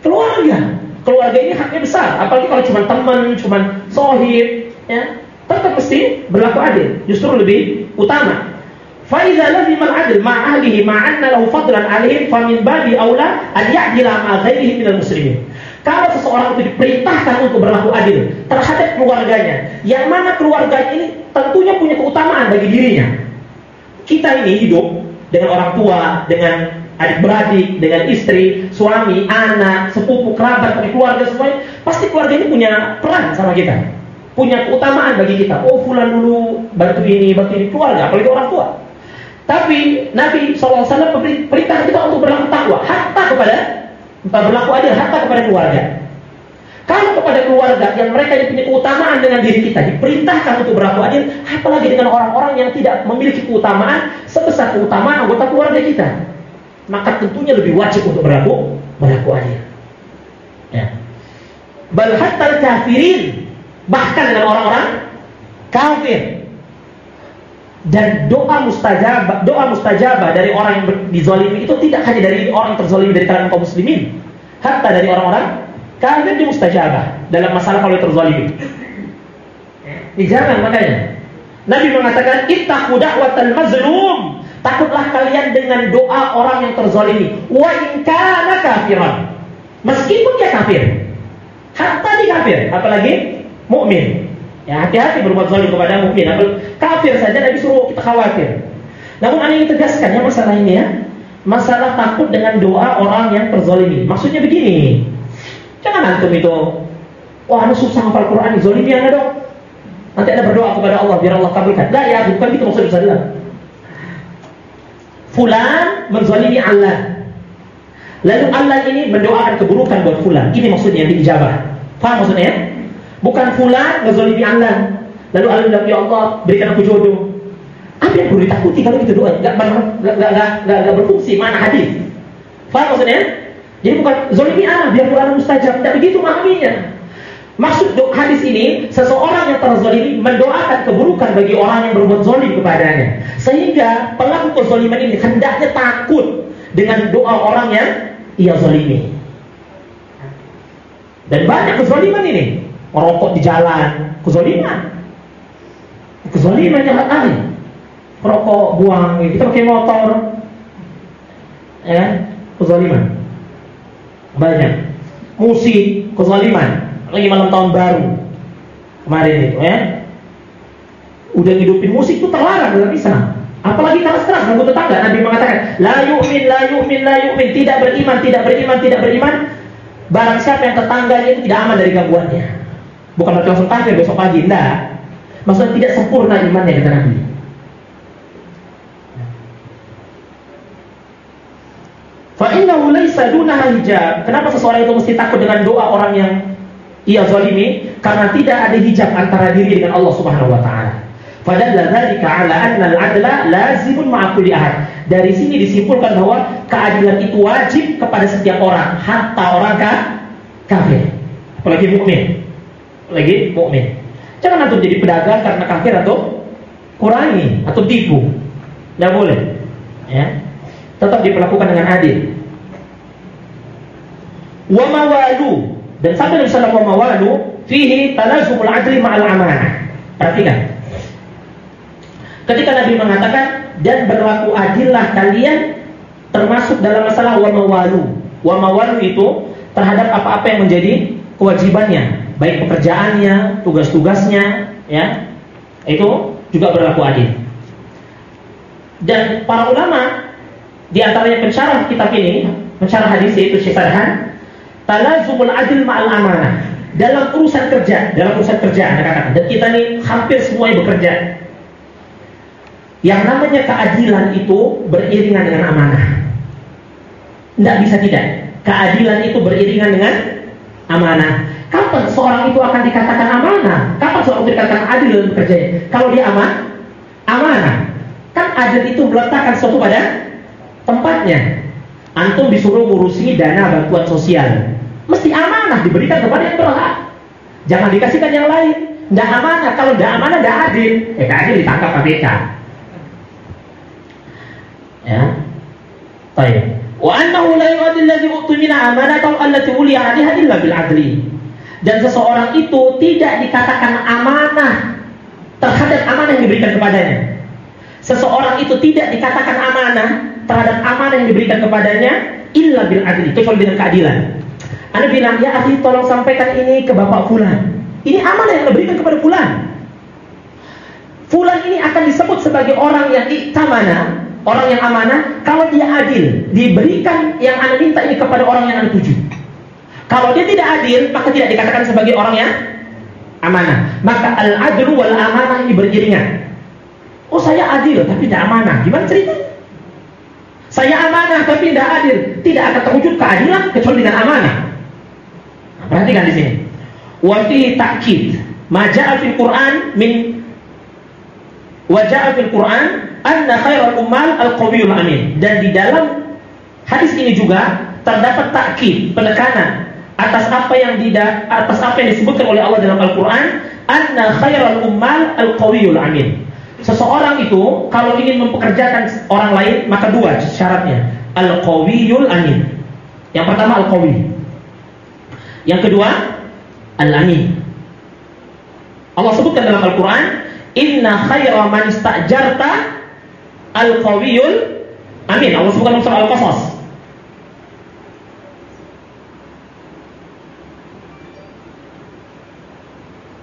keluarga keluarga ini haknya besar, apalagi kalau cuma teman, cuma sohib, ya, tetap mesti berlaku adil, justru lebih utama. Faiza lazim al-adl ma ahlihi ma lahu fadlan alaihim fa min babi aula an ya'dila ma ghairihi minal muslimin. Kalau seseorang itu diperintahkan untuk berlaku adil terhadap keluarganya, yang mana keluarga ini tentunya punya keutamaan bagi dirinya. Kita ini hidup dengan orang tua, dengan adik-beradik, dengan istri, suami, anak, sepupu, kerabat, keluarga semuanya, pasti keluarga ini punya peran sama kita. Punya keutamaan bagi kita. Oh, fulan dulu bantu ini, bantu ini keluarga, apalagi orang tua. Tapi Nabi SAW perintah kita untuk berlaku takwa, hatta kepada berlaku adil, hatta kepada keluarga. Kalau kepada keluarga yang mereka yang punya keutamaan dengan diri kita diperintahkan untuk berlaku adil, apalagi dengan orang-orang yang tidak memiliki keutamaan sebesar keutamaan anggota keluarga kita maka tentunya lebih wajib untuk berlaku adil. Ya. Bal kafirin bahkan dengan orang-orang kafir dan doa mustajabah doa mustajabah dari orang yang dizalimi itu tidak hanya dari orang yang terzalimi dari kalangan kaum muslimin hatta dari orang-orang kafir di mustajabah dalam masalah kalau terzalimi ini jangan makanya Nabi mengatakan ittaqu da'watal mazlum Takutlah kalian dengan doa orang yang terzalimi. Wa in kana kafiran. Meskipun dia kafir. Hatta dia kafir, apalagi mukmin. Ya, hati-hati berbuat zalim kepada mukmin. Kafir saja Nabi suruh kita khawatir. Namun ada yang tegaskan ya masalah ini ya. Masalah takut dengan doa orang yang terzalimi. Maksudnya begini. Jangan antum itu Wah, anda susah hafal Quran, zolimi anda dong. Nanti anda berdoa kepada Allah biar Allah kabulkan. Enggak ya, bukan gitu maksudnya Ustaz. Fulan menzalimi Allah. Lalu Allah ini mendoakan keburukan buat fulan. Ini maksudnya yang diijabah. Faham maksudnya? Bukan fulan menzalimi Allah. Lalu Allah bilang, ya Allah, berikan aku jodoh. Apa yang perlu ditakuti kalau itu doa? Gak, berfungsi, mana hadis. Faham maksudnya? Jadi bukan zalimi Allah, biar doa mustajab. Tidak begitu memahaminya. Maksud hadis ini, seseorang yang terzolimi mendoakan keburukan bagi orang yang berbuat zolim kepadanya. Sehingga pelaku kezoliman ini hendaknya takut dengan doa orang yang ia zolimi. Dan banyak kezoliman ini. Merokok di jalan, kezoliman. Kezoliman yang kali. Merokok buang, kita pakai motor. Ya, kezoliman. Banyak. Musik, kezoliman lagi malam tahun baru kemarin itu ya udah ngidupin musik itu terlarang nggak bisa apalagi keras-keras ganggu tetangga Nabi mengatakan la yu'min la yu'min la yu'min. Tidak beriman tidak beriman tidak beriman. Barang siapa yang tetangganya itu tidak aman dari gangguannya. Bukan berarti langsung kafir besok pagi enggak. Maksudnya tidak sempurna imannya kata Nabi. Fa innahu laisa dunaha hijab. Kenapa seseorang itu mesti takut dengan doa orang yang ia zalimi? Karena tidak ada hijab antara diri dengan Allah Subhanahu wa taala. Fadalla dzalika ala anna al-adla lazimun ma'a kulli. Dari sini disimpulkan bahwa keadilan itu wajib kepada setiap orang, hatta orang kan kafir, apalagi mukmin. Apalagi mukmin. Jangan antum jadi pedagang karena kafir atau kurangi atau tipu. Tidak boleh. Ya. Tetap diperlakukan dengan adil. Wa mawalu dan sampai Nabi sallallahu alaihi wasallam fihi talazumul adli ma'al amanah. Perhatikan. Ketika Nabi mengatakan dan berlaku adillah kalian termasuk dalam masalah wa mawalu. Wa mawalu itu terhadap apa-apa yang menjadi kewajibannya, baik pekerjaannya, tugas-tugasnya, ya. Itu juga berlaku adil. Dan para ulama di antaranya pensyarah kitab ini, pensyarah hadis yaitu Syekh talazumul adil ma'al amanah dalam urusan kerja, dalam urusan kerja Anda katakan. Dan kita ini hampir semuanya bekerja. Yang namanya keadilan itu beriringan dengan amanah. Tidak bisa tidak. Keadilan itu beriringan dengan amanah. Kapan seorang itu akan dikatakan amanah? Kapan seorang itu dikatakan adil dalam bekerjanya? Kalau dia aman, amanah. Kan adil itu meletakkan sesuatu pada tempatnya. Antum disuruh ngurusi dana bantuan sosial mesti amanah diberikan kepada yang berhak. Jangan dikasihkan yang lain. Tidak amanah. Kalau tidak amanah, tidak adil. Ya, tidak adil ditangkap KPK. Ya. Baik. Wa annahu la yu'adil ladzi utumina amanatan allati uliya 'alaiha illa bil adli. Dan seseorang itu tidak dikatakan amanah terhadap amanah yang diberikan kepadanya. Seseorang itu tidak dikatakan amanah terhadap amanah yang diberikan kepadanya illa bil adli, kecuali dengan keadilan. Anda bilang, ya ahli tolong sampaikan ini ke Bapak Fulan. Ini amanah yang diberikan kepada Fulan. Fulan ini akan disebut sebagai orang yang iktamana, orang yang amanah, kalau dia adil, diberikan yang Anda minta ini kepada orang yang Anda tuju. Kalau dia tidak adil, maka tidak dikatakan sebagai orang yang amanah. Maka al-adlu wal amanah ini beriringan. Oh saya adil, tapi tidak amanah. Gimana cerita? Saya amanah, tapi tidak adil. Tidak akan terwujud keadilan kecuali dengan amanah. Perhatikan di sini. Wa fi ta'kid ma ja'a fil Qur'an min wa ja'a fil Qur'an anna khairal ummal al-qawiyul amin. Dan di dalam hadis ini juga terdapat takkid, penekanan atas apa yang tidak atas apa yang disebutkan oleh Allah dalam Al-Qur'an anna khairal ummal al-qawiyul amin. Seseorang itu kalau ingin mempekerjakan orang lain maka dua syaratnya al-qawiyul amin. Yang pertama al-qawi, yang kedua, al-amin. Allah sebutkan dalam Al-Quran, Inna khaira man istajarta al-qawiyul amin. Allah sebutkan surah Al-Qasas.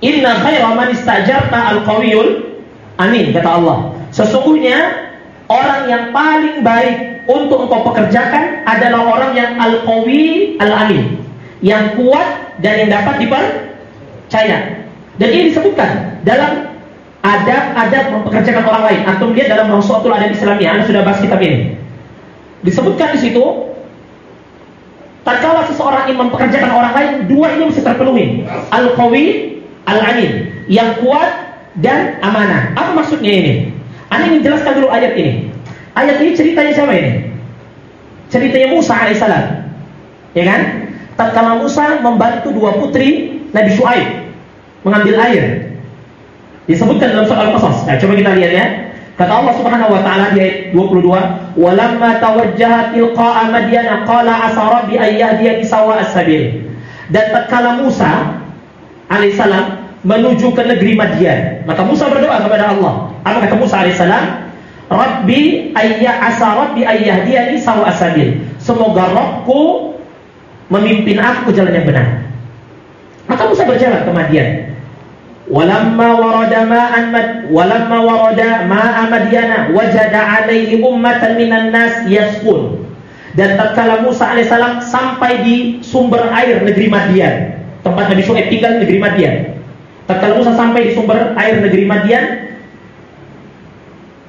Inna khaira man istajarta al-qawiyul amin, kata Allah. Sesungguhnya orang yang paling baik untuk engkau pekerjakan adalah orang yang al-qawi al-amin yang kuat dan yang dapat diper, cahaya. Dan ini disebutkan dalam adab-adab mempekerjakan orang lain. Atau dia dalam Rasulul Adab Islamiyah, Anda sudah bahas kitab ini. Disebutkan di situ, tatkala seseorang ingin mempekerjakan orang lain, dua ini mesti terpenuhi. Al-qawi, al-amin. Yang kuat dan amanah. Apa maksudnya ini? Anda ingin jelaskan dulu ayat ini. Ayat ini ceritanya siapa ini? Ceritanya Musa alaihissalam. Ya kan? Tatkala Musa membantu dua putri Nabi Shu'aib mengambil air. Disebutkan dalam soal Al-Qasas. Nah, coba kita lihat ya. Kata Allah Subhanahu wa taala di ayat 22, "Walamma tawajjaha tilqa'a Madyana qala asa rabbi an yahdiyani sawa'as sabil." Dan tatkala Musa alaihissalam menuju ke negeri Madian, maka Musa berdoa kepada Allah. Apa kata Musa alaihissalam? Rabbi ayya asa rabbi ayyahdiyani sawa'as sabil. Semoga Rabbku memimpin aku ke jalan yang benar. Maka Musa berjalan ke Madian. Walamma warada ma'an mad walamma warada ma'a Madyana wajada alaihi ummatan minan nas yasqun. Dan tatkala Musa alaihissalam sampai di sumber air negeri Madian, tempat Nabi Syuaib tinggal negeri Madian. Tatkala Musa sampai di sumber air negeri Madian,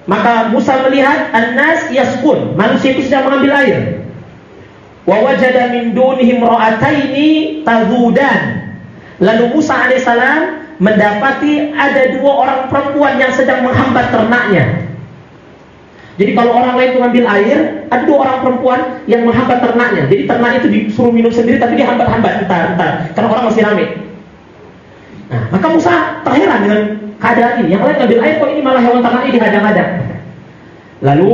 maka Musa melihat an-nas yasqun, manusia itu sedang mengambil air. Wa wajada min dunihim ra'ataini tazudan. Lalu Musa alaihissalam mendapati ada dua orang perempuan yang sedang menghambat ternaknya. Jadi kalau orang lain itu ngambil air, ada dua orang perempuan yang menghambat ternaknya. Jadi ternak itu disuruh minum sendiri, tapi dia hambat-hambat, entar, entar, karena orang masih ramai. Nah, maka Musa terheran dengan keadaan ini. Yang lain ngambil air, kok ini malah hewan ternaknya dihadang-hadang. Lalu,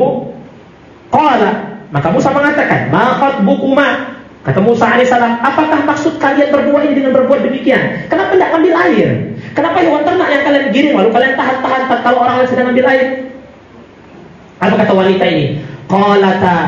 qala, maka Musa mengatakan, "Maqat bukuma?" Kata Musa alaihissalam, apakah maksud kalian berdua ini dengan berbuat demikian? Kenapa tidak ambil air? Kenapa hewan ternak yang kalian giring lalu kalian tahan-tahan kalau orang lain sedang ambil air? Apa kata wanita ini? Qalata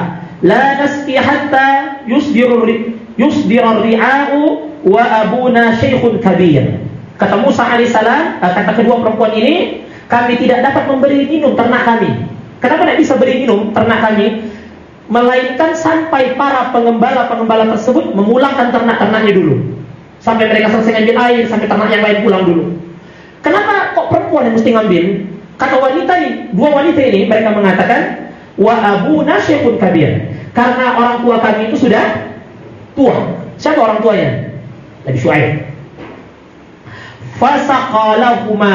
la nasqi hatta yusdiru yusdiru ri'a'u wa abuna syekhun kabir. Kata Musa alaihissalam, eh, kata kedua perempuan ini, kami tidak dapat memberi minum ternak kami. Kenapa tidak bisa beri minum ternak kami? melainkan sampai para pengembala-pengembala tersebut memulangkan ternak-ternaknya dulu. Sampai mereka selesai ngambil air, sampai ternak yang lain pulang dulu. Kenapa kok perempuan yang mesti ngambil? Kata wanita ini, dua wanita ini mereka mengatakan, wa abu nasyekun kabir. Karena orang tua kami itu sudah tua. Siapa orang tuanya? Nabi Shu'aib. Fasaqalahuma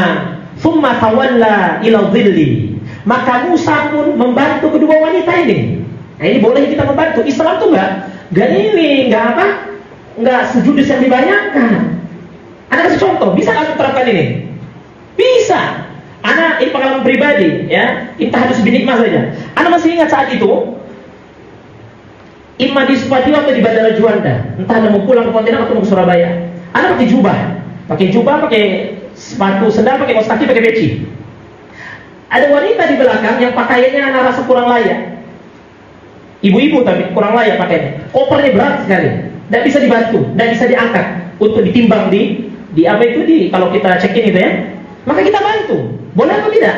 thumma tawalla ila dhilli. Maka Musa pun membantu kedua wanita ini Nah ini boleh kita membantu. Islam tuh enggak, enggak ini, enggak apa, enggak sejudis yang dibayangkan. Anda kasih contoh, bisa kamu terapkan ini? Bisa. Anak ini pengalaman pribadi, ya. Kita harus binikmah saja. Anda masih ingat saat itu, Imam di Supati atau di Bandara Juanda, entah Anda mau pulang ke Pontianak atau mau ke Surabaya. Anda pakai jubah, pakai jubah, pakai sepatu sendal, pakai kaos pakai peci. Ada wanita di belakang yang pakaiannya anak rasa kurang layak. Ibu-ibu tapi kurang layak pakainya. Kopernya berat sekali. Tidak bisa dibantu, tidak bisa diangkat untuk ditimbang di di apa itu di kalau kita cekin itu ya. Maka kita bantu. Boleh atau tidak?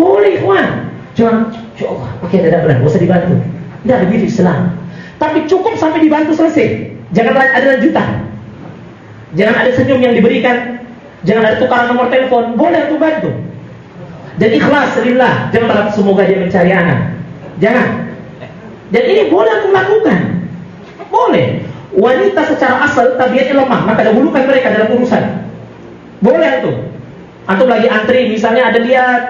Boleh, kawan. Jangan, ya Allah, pakai tidak berat, usah dibantu. Tidak begitu Islam. Tapi cukup sampai dibantu selesai. Jangan ada lanjutan. Jangan ada senyum yang diberikan. Jangan ada tukaran nomor telepon. Boleh untuk bantu. Dan ikhlas, lillah. Jangan berharap semoga dia mencari anak. Jangan. Dan ini boleh aku lakukan. Boleh. Wanita secara asal tabiatnya lemah, maka dahulukan mereka dalam urusan. Boleh tuh. Atau lagi antri, misalnya ada lihat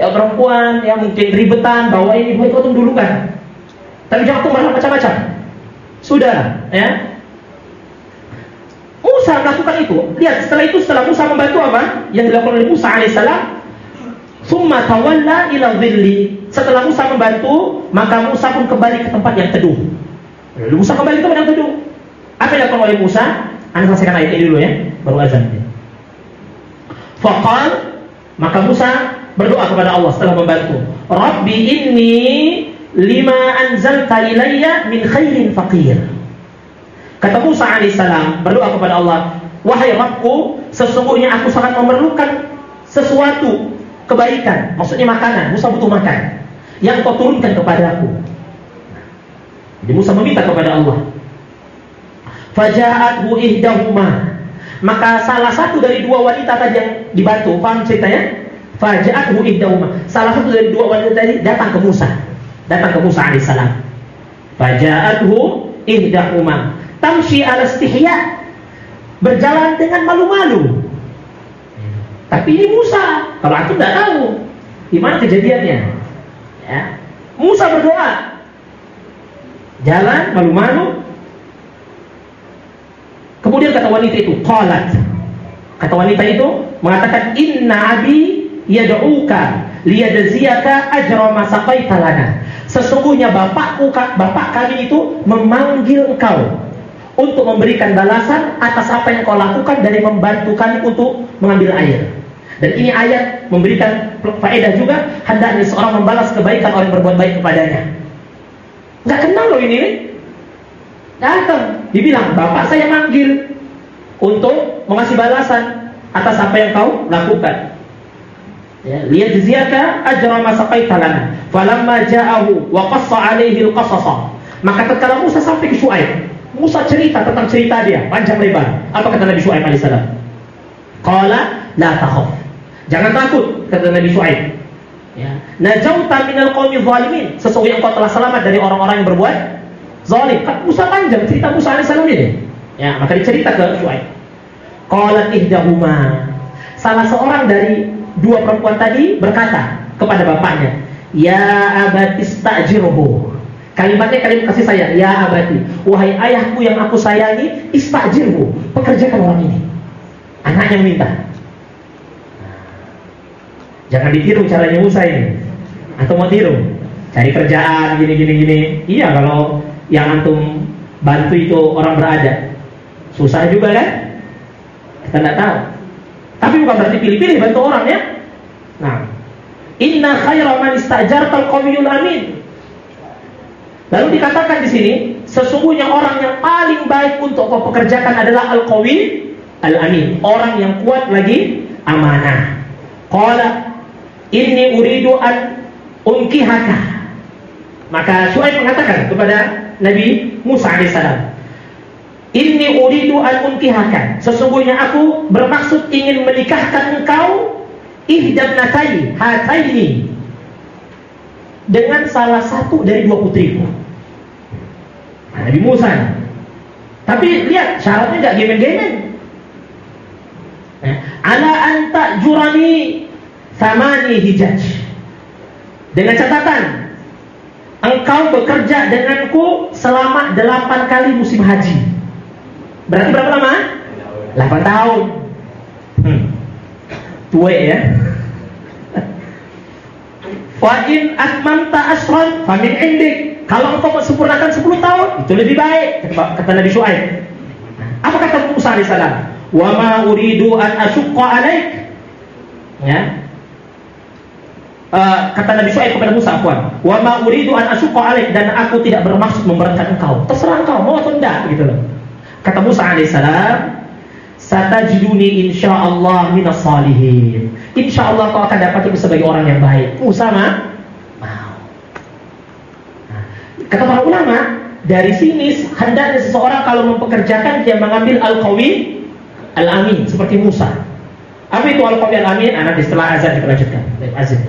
ya perempuan yang mungkin ribetan, bawa ini, bawa itu dulukan. Tapi jangan tuh malah macam-macam. Sudah, ya. Musa melakukan itu. Lihat, setelah itu setelah Musa membantu apa? Yang dilakukan oleh Musa alaihissalam, Summa tawalla ila dhilli. Setelah Musa membantu, maka Musa pun kembali ke tempat yang teduh. Lalu Musa kembali ke tempat yang teduh. Apa yang dilakukan oleh Musa? Anda selesaikan ayat ini dulu ya, baru azan. Faqal, maka Musa berdoa kepada Allah setelah membantu. Rabbi inni lima anzalta ilayya min khairin faqir. Kata Musa alaihissalam berdoa kepada Allah, wahai Rabbku, sesungguhnya aku sangat memerlukan sesuatu kebaikan, maksudnya makanan. Musa butuh makan yang kau turunkan kepada aku. Jadi Musa meminta kepada Allah. Faja'athu ihdahuma. Maka salah satu dari dua wanita tadi yang dibantu, paham ceritanya? Faja'athu ihdahuma. Salah satu dari dua wanita tadi datang ke Musa. Datang ke Musa alaihissalam. Faja'athu ihdahuma. Tamshi ala istihya. Berjalan dengan malu-malu. Tapi ini Musa. Kalau aku tidak tahu gimana kejadiannya. Ya. Musa berdoa. Jalan malu-malu. Kemudian kata wanita itu, qalat. Kata wanita itu mengatakan inna abi yad'uka liyajziyaka ajra ma saqaita lana. Sesungguhnya bapakku bapak kami itu memanggil engkau untuk memberikan balasan atas apa yang kau lakukan dari membantu kami untuk mengambil air. Dan ini ayat memberikan faedah juga hendaknya seorang membalas kebaikan orang berbuat baik kepadanya. Enggak kenal loh ini. Datang, dibilang bapak saya manggil untuk mengasih balasan atas apa yang kau lakukan. Ya, liyajziyaka ajra ma saqaita. Falamma ja'ahu wa qassa alaihi al-qasasa. Maka tatkala Musa sampai ke Syuaib, Musa cerita tentang cerita dia panjang lebar. Apa kata Nabi Syuaib alaihissalam? Qala la takhaf. Jangan takut kata Nabi Syuaib. Ya. Najauta minal qaumi zalimin. Sesungguhnya engkau telah selamat dari orang-orang yang berbuat zalim. Kan Musa panjang cerita Musa alaihissalam ini. Ya, maka dicerita ke Syuaib. Qalat ihdahuma. Salah seorang dari dua perempuan tadi berkata kepada bapaknya, "Ya abati istajirhu." Kalimatnya kalimat kasih sayang, "Ya abati, wahai ayahku yang aku sayangi, istajirhu, pekerjakan orang ini." Anaknya minta. Jangan ditiru caranya Musa ini. Atau mau tiru? Cari kerjaan gini gini gini. Iya kalau yang antum bantu itu orang berada. Susah juga kan? Kita tidak tahu. Tapi bukan berarti pilih-pilih bantu orang ya. Nah, inna khaira man istajartal qawiyul amin. Lalu dikatakan di sini, sesungguhnya orang yang paling baik untuk kau pekerjakan adalah al-qawi al-amin, orang yang kuat lagi amanah. Qala inni uridu an unkihaka. Maka Suhaib mengatakan kepada Nabi Musa alaihissalam, Inni uridu an unkihaka. Sesungguhnya aku bermaksud ingin menikahkan engkau ihdabnatai hataini dengan salah satu dari dua putriku. Nah, Nabi Musa. Tapi lihat syaratnya nggak gemen-gemen. Eh, ala anta jurani samani hijaj. Dengan catatan engkau bekerja denganku selama delapan kali musim haji. Berarti berapa lama? 8 tahun. Hmm. Tua ya. [LAUGHS] Wa in atmamta asran fa min indik. Kalau engkau sempurnakan 10 tahun, itu lebih baik kata Nabi Syuaib. Apa kata Musa alaihissalam? Wa ma uridu an asyqa alaik. Ya. Uh, kata Nabi Syuaib kepada Musa, "Afwan, wa ma uridu an asyqa alaik dan aku tidak bermaksud memberatkan engkau. Terserah engkau mau atau tidak gitu loh." Kata Musa alaihissalam, Satajiduni insyaallah minas salihin. Insyaallah kau akan dapat itu sebagai orang yang baik. Musa mah mau. Nah, kata para ulama, dari sini hendaknya seseorang kalau mempekerjakan dia mengambil al-qawi al-amin seperti Musa. Apa itu al-qawi al-amin? Anak setelah azan kita azan.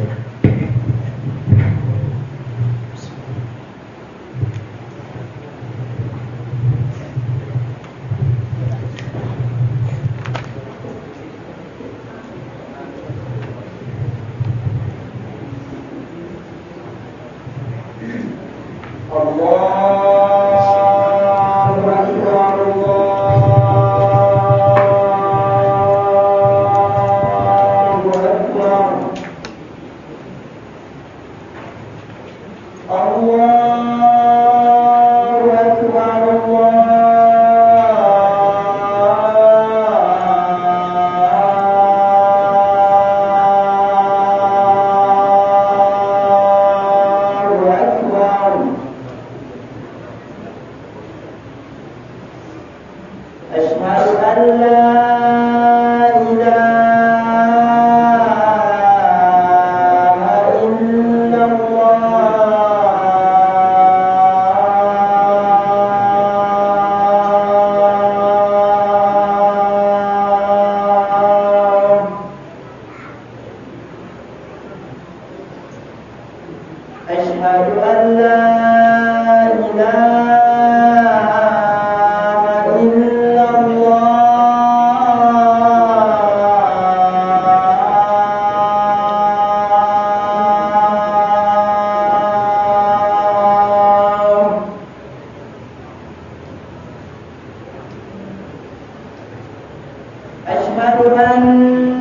Saya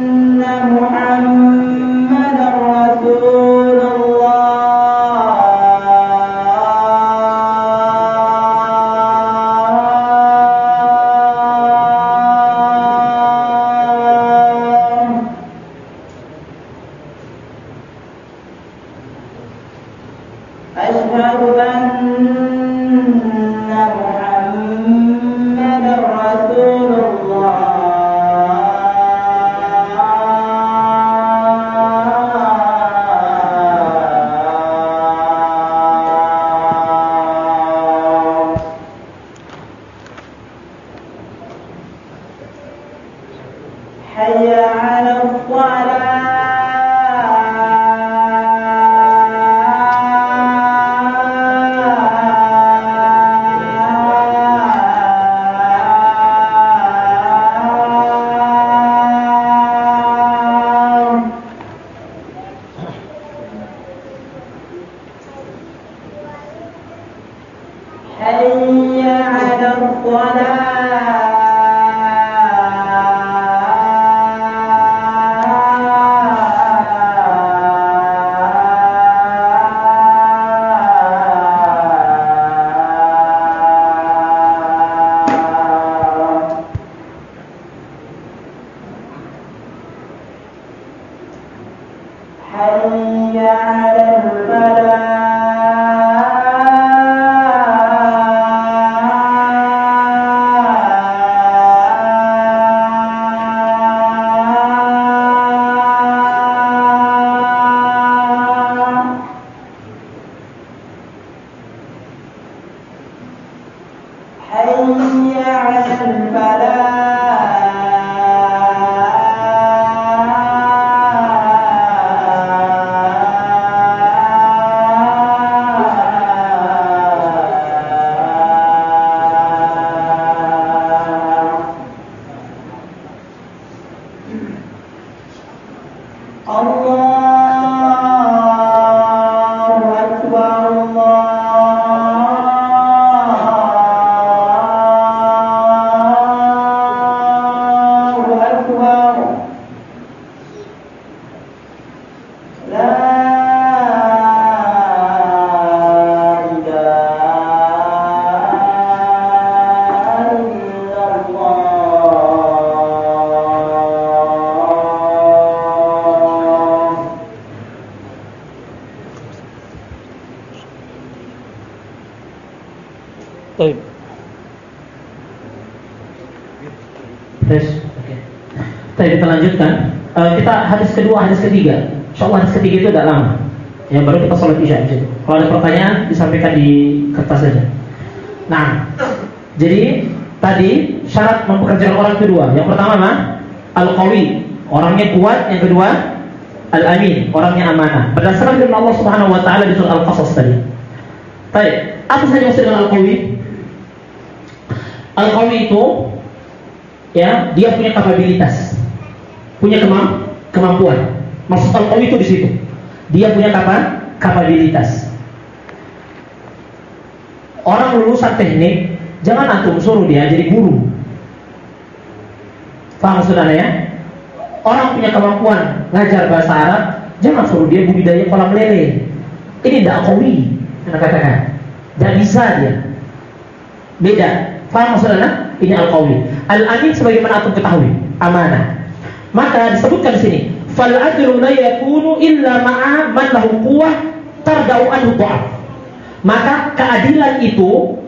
kedua, hadis ketiga. Insya Allah hadis ketiga itu tidak lama. Ya baru kita sholat isya di Kalau ada pertanyaan disampaikan di kertas saja. Nah, jadi tadi syarat mempekerjakan orang kedua. Yang pertama mah al-qawi, orangnya kuat. Yang kedua al-amin, orangnya amanah. Berdasarkan firman Allah Subhanahu wa taala di surah Al-Qasas tadi. Baik, apa saja maksud dengan al-qawi? Al-qawi itu ya, dia punya kapabilitas punya kemampuan. Maksud al itu di situ. Dia punya kapan? Kapabilitas. Orang lulusan teknik, jangan antum suruh dia jadi guru. Faham saudara ya? Orang punya kemampuan ngajar bahasa Arab, jangan suruh dia budidaya kolam lele. Ini tidak kawi, anda katakan. Tidak bisa dia. Beda. Faham saudara? Ini al-qawi. Al-amin sebagaimana antum ketahui, amanah. Maka disebutkan di sini, fal ajru la yakunu illa ma'a man lahu quwwah tardau anhu Maka keadilan itu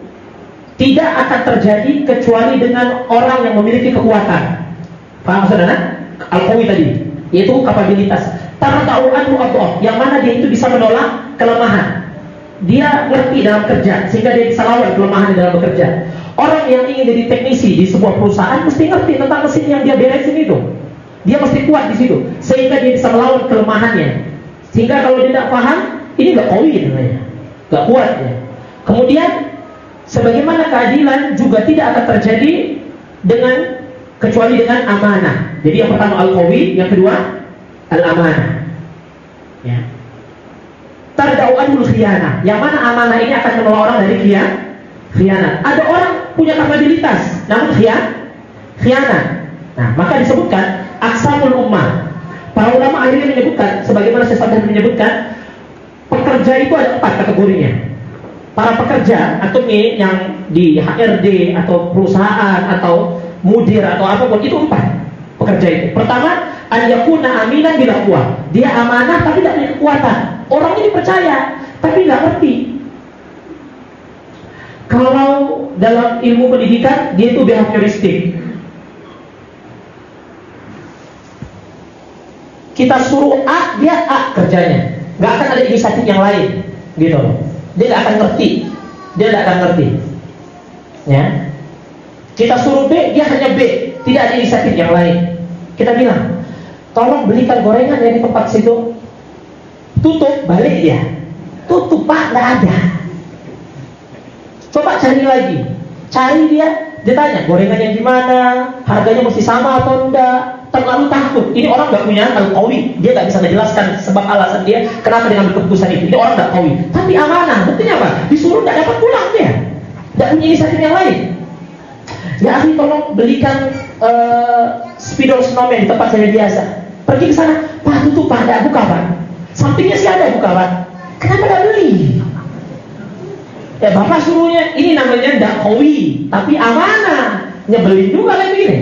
tidak akan terjadi kecuali dengan orang yang memiliki kekuatan. Paham saudara? Al-Qawi tadi, yaitu kapabilitas. Tardau anhu yang mana dia itu bisa menolak kelemahan. Dia ngerti dalam kerja sehingga dia bisa lawan kelemahan dalam bekerja. Orang yang ingin jadi teknisi di sebuah perusahaan mesti ngerti tentang mesin yang dia beresin itu. Dia mesti kuat di situ sehingga dia bisa melawan kelemahannya. Sehingga kalau dia tidak paham, ini nggak kowi namanya. Gak kuat ya. Kemudian sebagaimana keadilan juga tidak akan terjadi dengan kecuali dengan amanah. Jadi yang pertama al-qawi, yang kedua al-amanah. Ya. Tardau'anul khianah. Yang mana amanah ini akan menolong orang dari khianat. Ada orang punya kapabilitas, namun khianat. khianat. Nah, maka disebutkan aksamul ummah. Para ulama akhirnya menyebutkan, sebagaimana saya sampai menyebutkan, pekerja itu ada empat kategorinya. Para pekerja atau ini yang di HRD atau perusahaan atau mudir atau apa pun itu empat pekerja itu. Pertama, an yakuna aminan bila kuat. Dia amanah tapi tidak punya kekuatan. Orang ini percaya tapi nggak ngerti. Kalau dalam ilmu pendidikan dia itu behavioristik. Kita suruh A, dia A kerjanya. Gak akan ada inisiatif yang lain, gitu. Dia gak akan ngerti, dia gak akan ngerti. Ya, kita suruh B, dia hanya B, tidak ada inisiatif yang lain. Kita bilang, tolong belikan gorengan ya di tempat situ. Tutup, balik dia. Tutup pak, nggak ada. Coba cari lagi, cari dia, dia tanya gorengan yang gimana, harganya mesti sama atau enggak terlalu takut. Ini orang nggak punya al kawi, dia nggak bisa menjelaskan sebab alasan dia kenapa ngambil keputusan itu. Ini orang nggak kawi, tapi amanah. Buktinya apa? Disuruh nggak dapat pulang dia, nggak punya inisiatif yang lain. Ya ahli tolong belikan uh, spidol snowman tempat saya biasa. Pergi ke sana, pak tutup pak, ada buka pak. Sampingnya sih ada buka pak. Kenapa nggak beli? Ya bapak suruhnya, ini namanya ndak kawi, tapi amanah. Nyebelin juga lagi ini.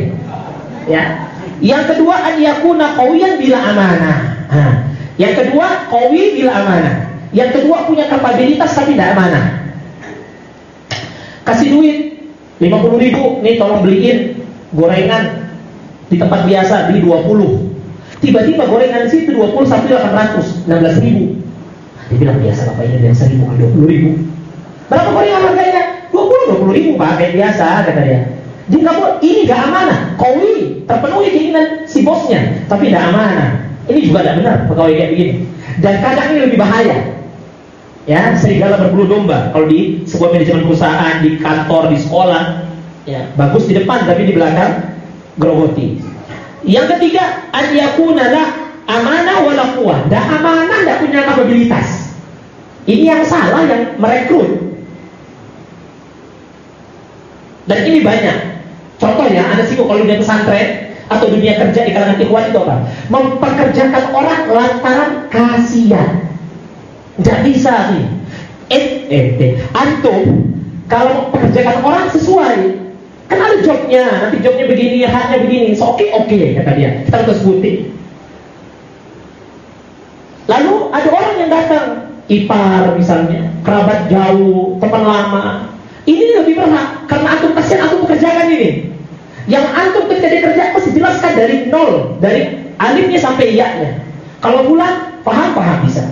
Ya, yang kedua an yakuna qawiyan bila amanah. Nah, yang kedua qawi bila amanah. Yang kedua punya kapabilitas tapi tidak amanah. Kasih duit 50 ribu, nih tolong beliin gorengan di tempat biasa beli 20. Tiba-tiba gorengan di situ 20 sampai 800, 16 ribu. Dia bilang biasa apa ini biasa ribu 20 ribu. Berapa gorengan harganya? 20, 20 ribu pak, kayak biasa kata dia. Dia nggak ini gak amanah, kawi terpenuhi keinginan si bosnya, tapi tidak amanah. Ini juga tidak benar pegawai kayak begini. Dan kadang ini lebih bahaya. Ya, serigala berbulu domba. Kalau di sebuah manajemen perusahaan, di kantor, di sekolah, ya bagus di depan tapi di belakang grogoti. Yang ketiga, an yakuna la amanah wala quwwah. Dah amanah tidak punya kapabilitas. Ini yang salah yang merekrut. Dan ini banyak. Contoh ya, ada sih kalau dunia pesantren atau dunia kerja di kalangan ikhwan itu apa? Memperkerjakan orang lantaran kasihan. Tidak bisa sih. Eh, eh, eh, antum kalau mempekerjakan orang sesuai, kan ada jobnya, nanti jobnya begini, haknya begini, so oke okay, oke okay, kata dia. Kita harus sebutin. Lalu ada orang yang datang, ipar misalnya, kerabat jauh, teman lama, ini lebih berat karena antum kasihan antum pekerjakan ini. Yang antum ketika dia kerja pasti jelaskan dari nol, dari alifnya sampai iya-nya. Kalau bulan paham paham bisa.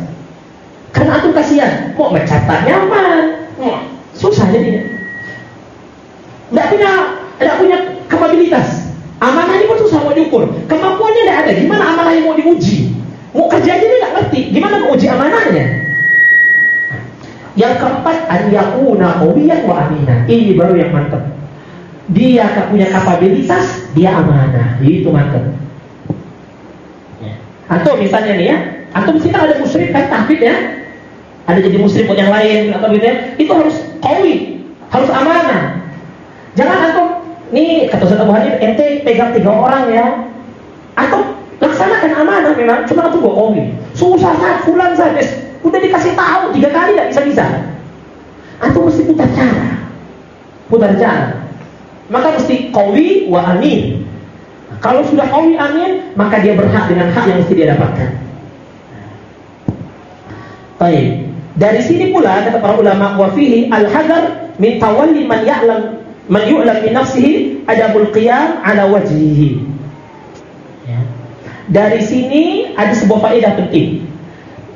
Karena antum kasihan, mau mencatat nyaman, susah jadinya. Tidak punya, tidak punya kapabilitas. Amanah ini pun susah mau diukur. Kemampuannya tidak ada. Gimana amanah yang mau diuji? Mau kerja aja dia nggak ngerti. Gimana mau uji amanahnya? Yang keempat, an yakuna qawiyan wa aminah. Ini baru yang mantap. Dia punya kapabilitas, dia amanah. Itu mantap. Ya. Atau misalnya nih ya, atau misalnya ada musrik kan tahfidz ya. Ada jadi musrik buat yang lain atau gitu ya. Itu harus qawi, harus amanah. Jangan antum nih kata Ustaz Abu ente pegang tiga orang ya. Atau laksanakan amanah memang, cuma antum qawi. Susah saat fulan saja Udah dikasih tahu tiga kali nggak bisa bisa. Antum mesti putar cara, putar cara. Maka mesti kawi wa amin. Kalau sudah kawi amin, maka dia berhak dengan hak yang mesti dia dapatkan. Baik. Dari sini pula kata para ulama wa fihi al-hadar min tawalli man ya'lam man yu'lam min nafsihi adabul qiyam ala wajhihi. Ya. Dari sini ada sebuah faedah penting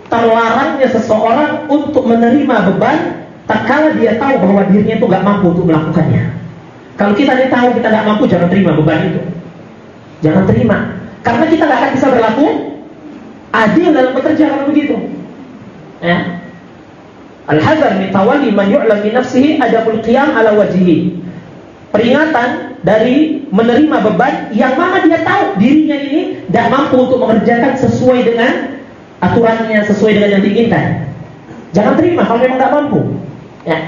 terlarangnya seseorang untuk menerima beban tak kala dia tahu bahwa dirinya itu gak mampu untuk melakukannya. Kalau kita ini tahu kita gak mampu, jangan terima beban itu. Jangan terima. Karena kita gak akan bisa berlaku adil dalam bekerja kalau begitu. Ya. Al-hadar min tawalli man yu'lam min nafsihi adabul qiyam ala wajhihi. Peringatan dari menerima beban yang mana dia tahu dirinya ini tidak mampu untuk mengerjakan sesuai dengan aturannya, sesuai dengan yang diinginkan. Jangan terima kalau memang tidak mampu. Ya.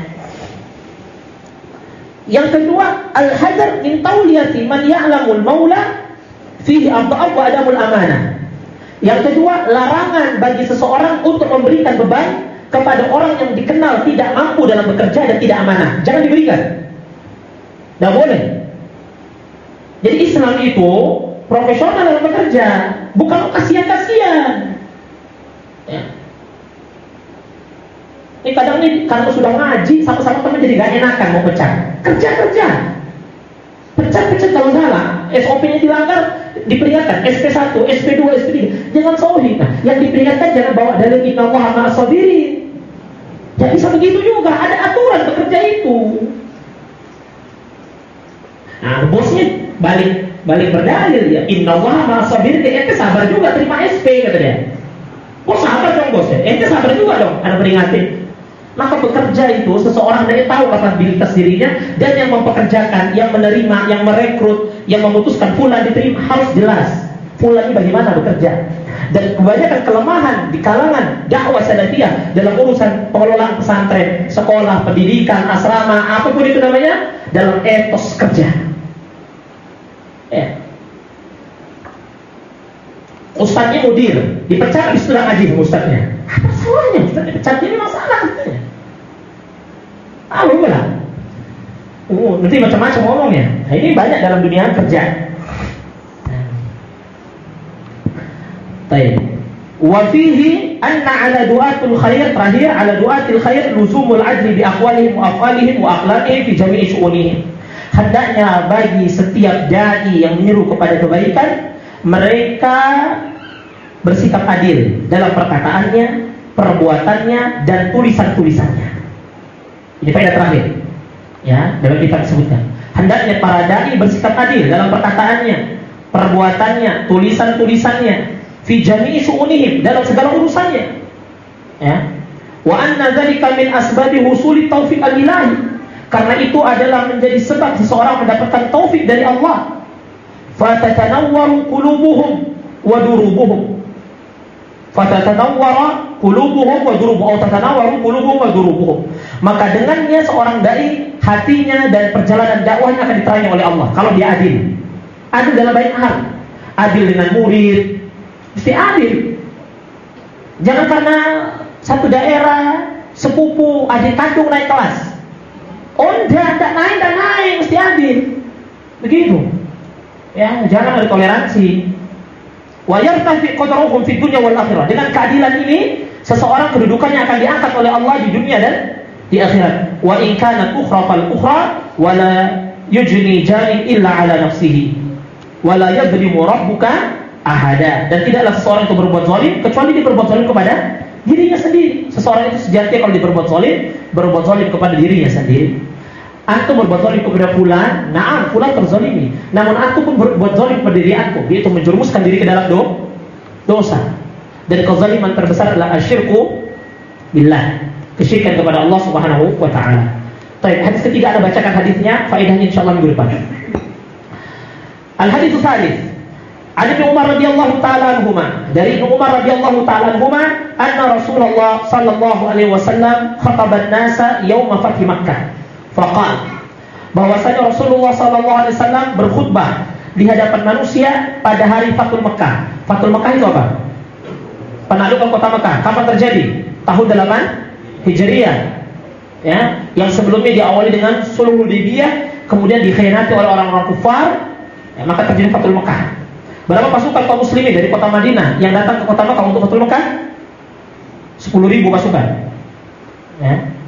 Yang kedua, al-hadar min tawliyati man ya'lamul maula fihi abda'ab wa adamul amanah. Yang kedua, larangan bagi seseorang untuk memberikan beban kepada orang yang dikenal tidak mampu dalam bekerja dan tidak amanah. Jangan diberikan. Tidak boleh. Jadi Islam itu profesional dalam bekerja, bukan kasihan-kasihan. Ya. Ini kadang nih karena sudah ngaji sama-sama teman jadi gak enakan mau pecah. Kerja kerja. Pecah-pecah kalau salah, SOP-nya dilanggar diperingatkan SP1, SP2, SP3. Jangan sohi. Nah, yang diperingatkan jangan bawa dalil inna Allah sabirin. Ya bisa begitu juga, ada aturan bekerja itu. Nah, bosnya balik balik berdalil ya. Inna Allah ma'asabir, ente sabar juga terima SP kata dia. Kok sabar dong bosnya? Ente sabar juga dong, ada peringatin. Maka bekerja itu seseorang dari tahu kapabilitas dirinya dan yang mempekerjakan, yang menerima, yang merekrut, yang memutuskan pula diterima harus jelas. Pula ini bagaimana bekerja dan kebanyakan kelemahan di kalangan dakwah salafiyah dalam urusan pengelolaan pesantren, sekolah, pendidikan, asrama, apa pun itu namanya dalam etos kerja. Ya. Ustadznya mudir, dipecat habis sudah ngaji ustadznya. Apa salahnya? Ustadz dipecat ini masalah katanya. Tahu lah. Oh, nanti macam-macam ngomongnya. Nah, ini banyak dalam dunia kerja. Baik. Wa fihi anna ala du'atul khair terakhir ala du'atil khair luzumul adli bi aqwalihim wa afalihim wa akhlaqihim fi jami'i syu'unihim. Hendaknya bagi setiap dai yang menyeru kepada kebaikan mereka bersikap adil dalam perkataannya, perbuatannya dan tulisan-tulisannya. Ini faedah terakhir. Ya, dalam kita sebutkan. Hendaknya para dai bersikap adil dalam perkataannya, perbuatannya, tulisan-tulisannya fi jami'i syu'unihim dalam segala urusannya. Ya. Wa anna dzalika min asbabi husuli taufik al-ilahi. Karena itu adalah menjadi sebab seseorang mendapatkan taufik dari Allah. Fatatanawwaru qulubuhum wa durubuhum. Fatatanawwara qulubuhum wa durubuhum tatanawwaru qulubuhum wa durubuhum. Maka dengannya seorang dai hatinya dan perjalanan dakwahnya akan diterangi oleh Allah kalau dia adil. Adil dalam banyak hal. Adil dengan murid, Mesti adil. Jangan karena satu daerah sepupu adik kandung naik kelas. Oh enggak, enggak naik, enggak naik, mesti adil. Begitu. Ya, jangan ada toleransi. Wa yartafi qadruhum fid dunya wal akhirah. Dengan keadilan ini, seseorang kedudukannya akan diangkat oleh Allah di dunia dan di akhirat. Wa in kanat ukhra fal ukhra wa la yujni jani illa ala nafsihi. Wa la yadhlimu rabbuka ahada dan tidaklah seseorang itu berbuat zalim kecuali dia berbuat zalim kepada dirinya sendiri. Seseorang itu sejatinya kalau dia berbuat zalim, berbuat zalim kepada dirinya sendiri. Antum berbuat zalim kepada fulan, nah fulan terzalimi. Namun antum pun berbuat zalim kepada diri antum, yaitu menjerumuskan diri ke dalam do, dosa. Dan kezaliman terbesar adalah asyirku billah, kesyirikan kepada Allah Subhanahu wa taala. Baik, hadis ketiga ada bacakan hadisnya, faedahnya insyaallah minggu depan. Al hadis tsalits An Ibnu Umar radhiyallahu taala anhuma dari Ibnu Umar radhiyallahu taala anhuma anna Rasulullah sallallahu alaihi wasallam khataban nasa yaum fath Makkah. Faqal bahwasanya Rasulullah wasallam berkhutbah di hadapan manusia pada hari Fathul Mekah. Fathul Mekah itu apa? Penaklukan kota Mekah. Kapan terjadi? Tahun 8 Hijriah. Ya, yang sebelumnya diawali dengan Sulhul Hudaybiyah, kemudian dikhianati oleh orang-orang kufar, ya, maka terjadi Fathul Mekah. Berapa pasukan kaum muslimin dari kota Madinah yang datang ke kota Mekah untuk Fathul Mekah? 10 ribu pasukan. Ya.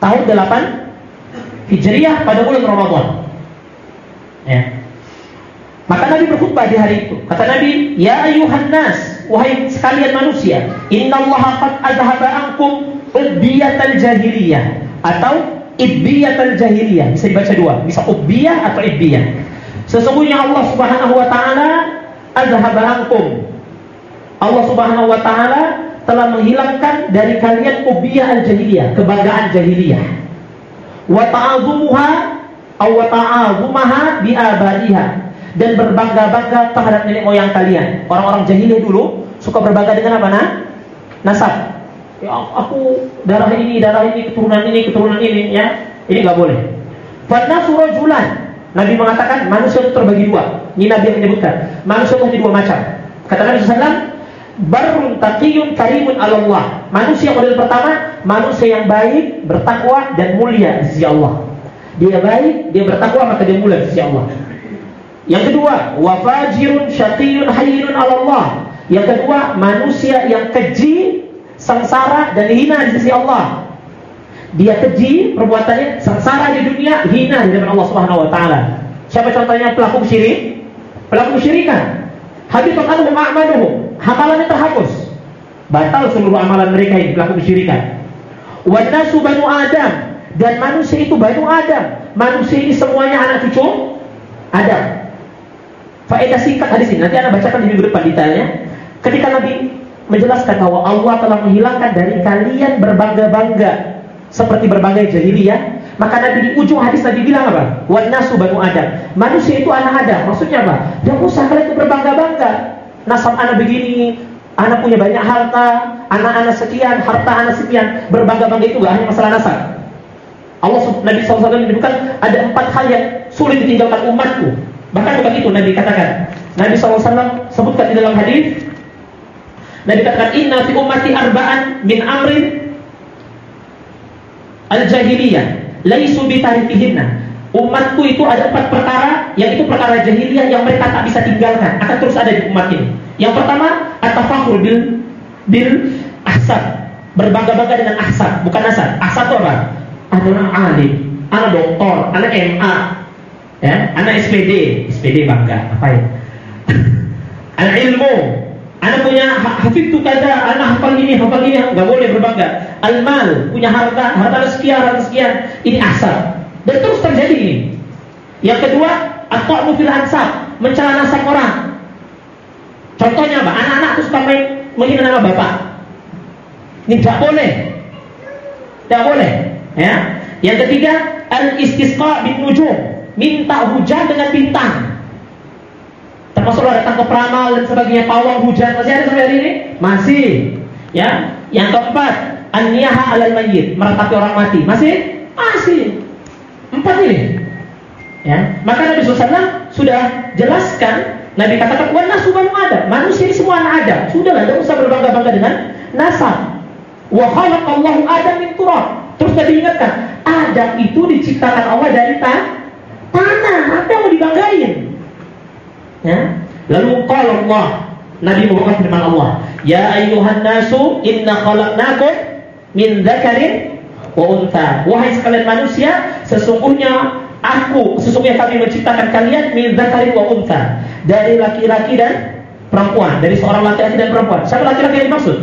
Tahun 8 Hijriah pada bulan Ramadan. Ya. Maka Nabi berkhutbah di hari itu. Kata Nabi, "Ya ayuhan nas, wahai sekalian manusia, innallaha qad azhaba ankum ubbiyatal jahiliyah atau ibbiyatal jahiliyah." Bisa dibaca dua, bisa ubbiyah atau ibbiyah. Sesungguhnya Allah Subhanahu wa taala azhaba ankum. Allah Subhanahu wa taala telah menghilangkan dari kalian ubiyah al-jahiliyah, kebanggaan jahiliyah. Wa ta'azumuha aw wa ta'azumaha bi dan berbangga-bangga terhadap nenek moyang kalian. Orang-orang jahiliyah dulu suka berbangga dengan apa nah? Nasab. Ya, aku darah ini, darah ini, keturunan ini, keturunan ini ya. Ini nggak boleh. Fanasu rajulan. Nabi mengatakan manusia itu terbagi dua. Ini Nabi yang menyebutkan. Manusia itu dua macam. Kata Nabi barun taqiyun karimun Allah. Manusia model pertama, manusia yang baik, bertakwa dan mulia di sisi Allah. Dia baik, dia bertakwa maka dia mulia di sisi Allah. Yang kedua, wa fajirun syaqiyun hayyun Allah. Yang kedua, manusia yang keji, sengsara dan hina di sisi Allah. Dia keji perbuatannya sengsara di dunia, hina di hadapan Allah Subhanahu wa taala. Siapa contohnya pelaku syirik? Pelaku syirikan. Habis anhum a'maluhum Hamalannya terhapus. Batal seluruh amalan mereka yang pelaku kesyirikan. Wanasu banu Adam dan manusia itu banu Adam. Manusia ini semuanya anak cucu Adam. Faedah singkat hadis ini nanti anda bacakan di minggu depan detailnya. Ketika Nabi menjelaskan bahwa Allah telah menghilangkan dari kalian berbangga-bangga seperti berbagai jahiliyah, maka Nabi di ujung hadis Nabi bilang apa? Wanasu banu Adam. Manusia itu anak Adam. Maksudnya apa? Dia usah kalian berbangga-bangga nasab anak begini, anak punya banyak harta, anak-anak sekian, harta anak sekian, berbangga-bangga itu gak hanya masalah nasab. Allah Nabi SAW menyebutkan ada empat hal yang sulit ditinggalkan umatku. Bahkan bukan itu Nabi katakan. Nabi SAW sebutkan di dalam hadis. Nabi katakan Inna fi ummati arba'an min amrin al-jahiliyah laisu bitarikihinna umatku itu ada empat perkara yang itu perkara jahiliyah yang mereka tak bisa tinggalkan akan terus ada di umat ini. Yang pertama atafakur bil bil ahsab berbangga-bangga dengan ahsab bukan asad. Ahsab itu apa? Anak alim, anak doktor, anak MA, ya, anak SPD, SPD bangga apa ya? [LAUGHS] anak ilmu, anak punya hafid tu kada, anak hafal ini, hafal ini, nggak boleh berbangga. Almal punya harta, harta sekian, harta sekian, ini asal dan terus terjadi ini. Yang kedua, atau fil ansab, mencela nasab orang. Contohnya apa? Anak-anak terus suka menghina nama bapak. Ini tidak boleh. Tidak boleh. Ya. Yang ketiga, al istisqa bin nujum, minta hujan dengan bintang. Termasuk datang ke peramal dan sebagainya, pawang hujan masih ada sampai hari ini? Masih. Ya. Yang keempat, an-niyaha alal mayyit, meratapi orang mati. Masih? Masih. Empat ini. Ya. Maka Nabi SAW sudah jelaskan, Nabi katakan, wan nasu ada. Manusia ini semua anak ada. Sudahlah, tidak usah berbangga-bangga dengan nasab. Wa Allahu Adam min turab. Terus Nabi ingatkan, Adam itu diciptakan Allah dari ta tanah. Apa yang mau dibanggain? Ya. Lalu kalau Allah, Nabi membawakan firman Allah, Ya ayuhan nasu inna khalaqnakum min dzakarin wa unta. Wahai sekalian manusia, sesungguhnya aku, sesungguhnya kami menciptakan kalian min dzakarin wa unta. Dari laki-laki dan perempuan, dari seorang laki-laki dan perempuan. Siapa laki-laki yang dimaksud?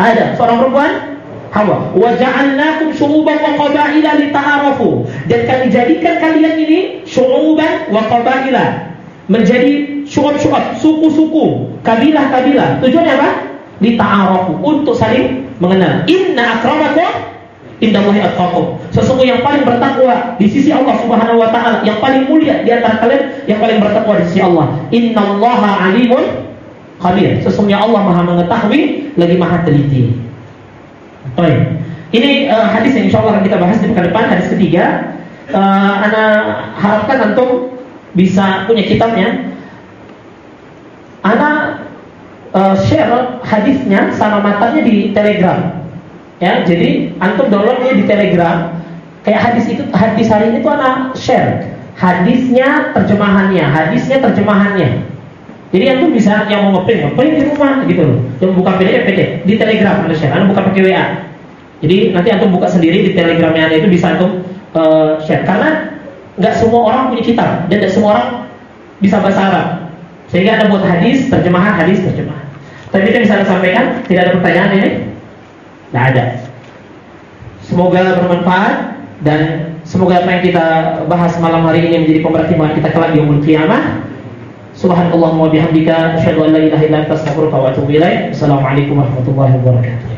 Ada seorang perempuan Hawa. Wa ja'alnakum syu'uban wa qabaila lita'arafu. Dan kami jadikan kalian ini syu'uban wa qabaila. Menjadi syu'ub-syu'ub, suku-suku, kabilah-kabilah. Tujuannya apa? Lita'arafu, untuk saling mengenal. Inna akramakum indallahi atqakum. Sesungguhnya yang paling bertakwa di sisi Allah Subhanahu wa taala, yang paling mulia di antara kalian yang paling bertakwa di sisi Allah. Innallaha alimun khabir. Sesungguhnya Allah Maha mengetahui lagi Maha teliti. Baik. Ini uh, hadis yang insya Allah akan kita bahas di pekan depan hadis ketiga. Uh, Ana harapkan antum bisa punya kitabnya. Ana uh, share hadisnya sama matanya di Telegram. Ya, jadi antum downloadnya di Telegram. Kayak hadis itu hadis hari ini tuh anak share. Hadisnya terjemahannya, hadisnya terjemahannya. Jadi antum bisa yang mau ngeprint, ngeprint di rumah gitu loh. Yang buka PDF, PDF di Telegram anda share. Anda buka pakai WA. Jadi nanti antum buka sendiri di Telegramnya anda itu bisa antum uh, share. Karena nggak semua orang punya kitab dan nggak semua orang bisa bahasa Arab. Sehingga anda buat hadis, terjemahan hadis, terjemahan. Tadi kita bisa sampaikan, tidak ada pertanyaan ini. Tidak ada. Semoga bermanfaat dan semoga apa yang kita bahas malam hari ini menjadi pembertimbangan kita kelak di umur kiamah. Subhanallah wa bihamdika Asyadu an la ilaha illa anta. Assalamualaikum warahmatullahi wabarakatuh.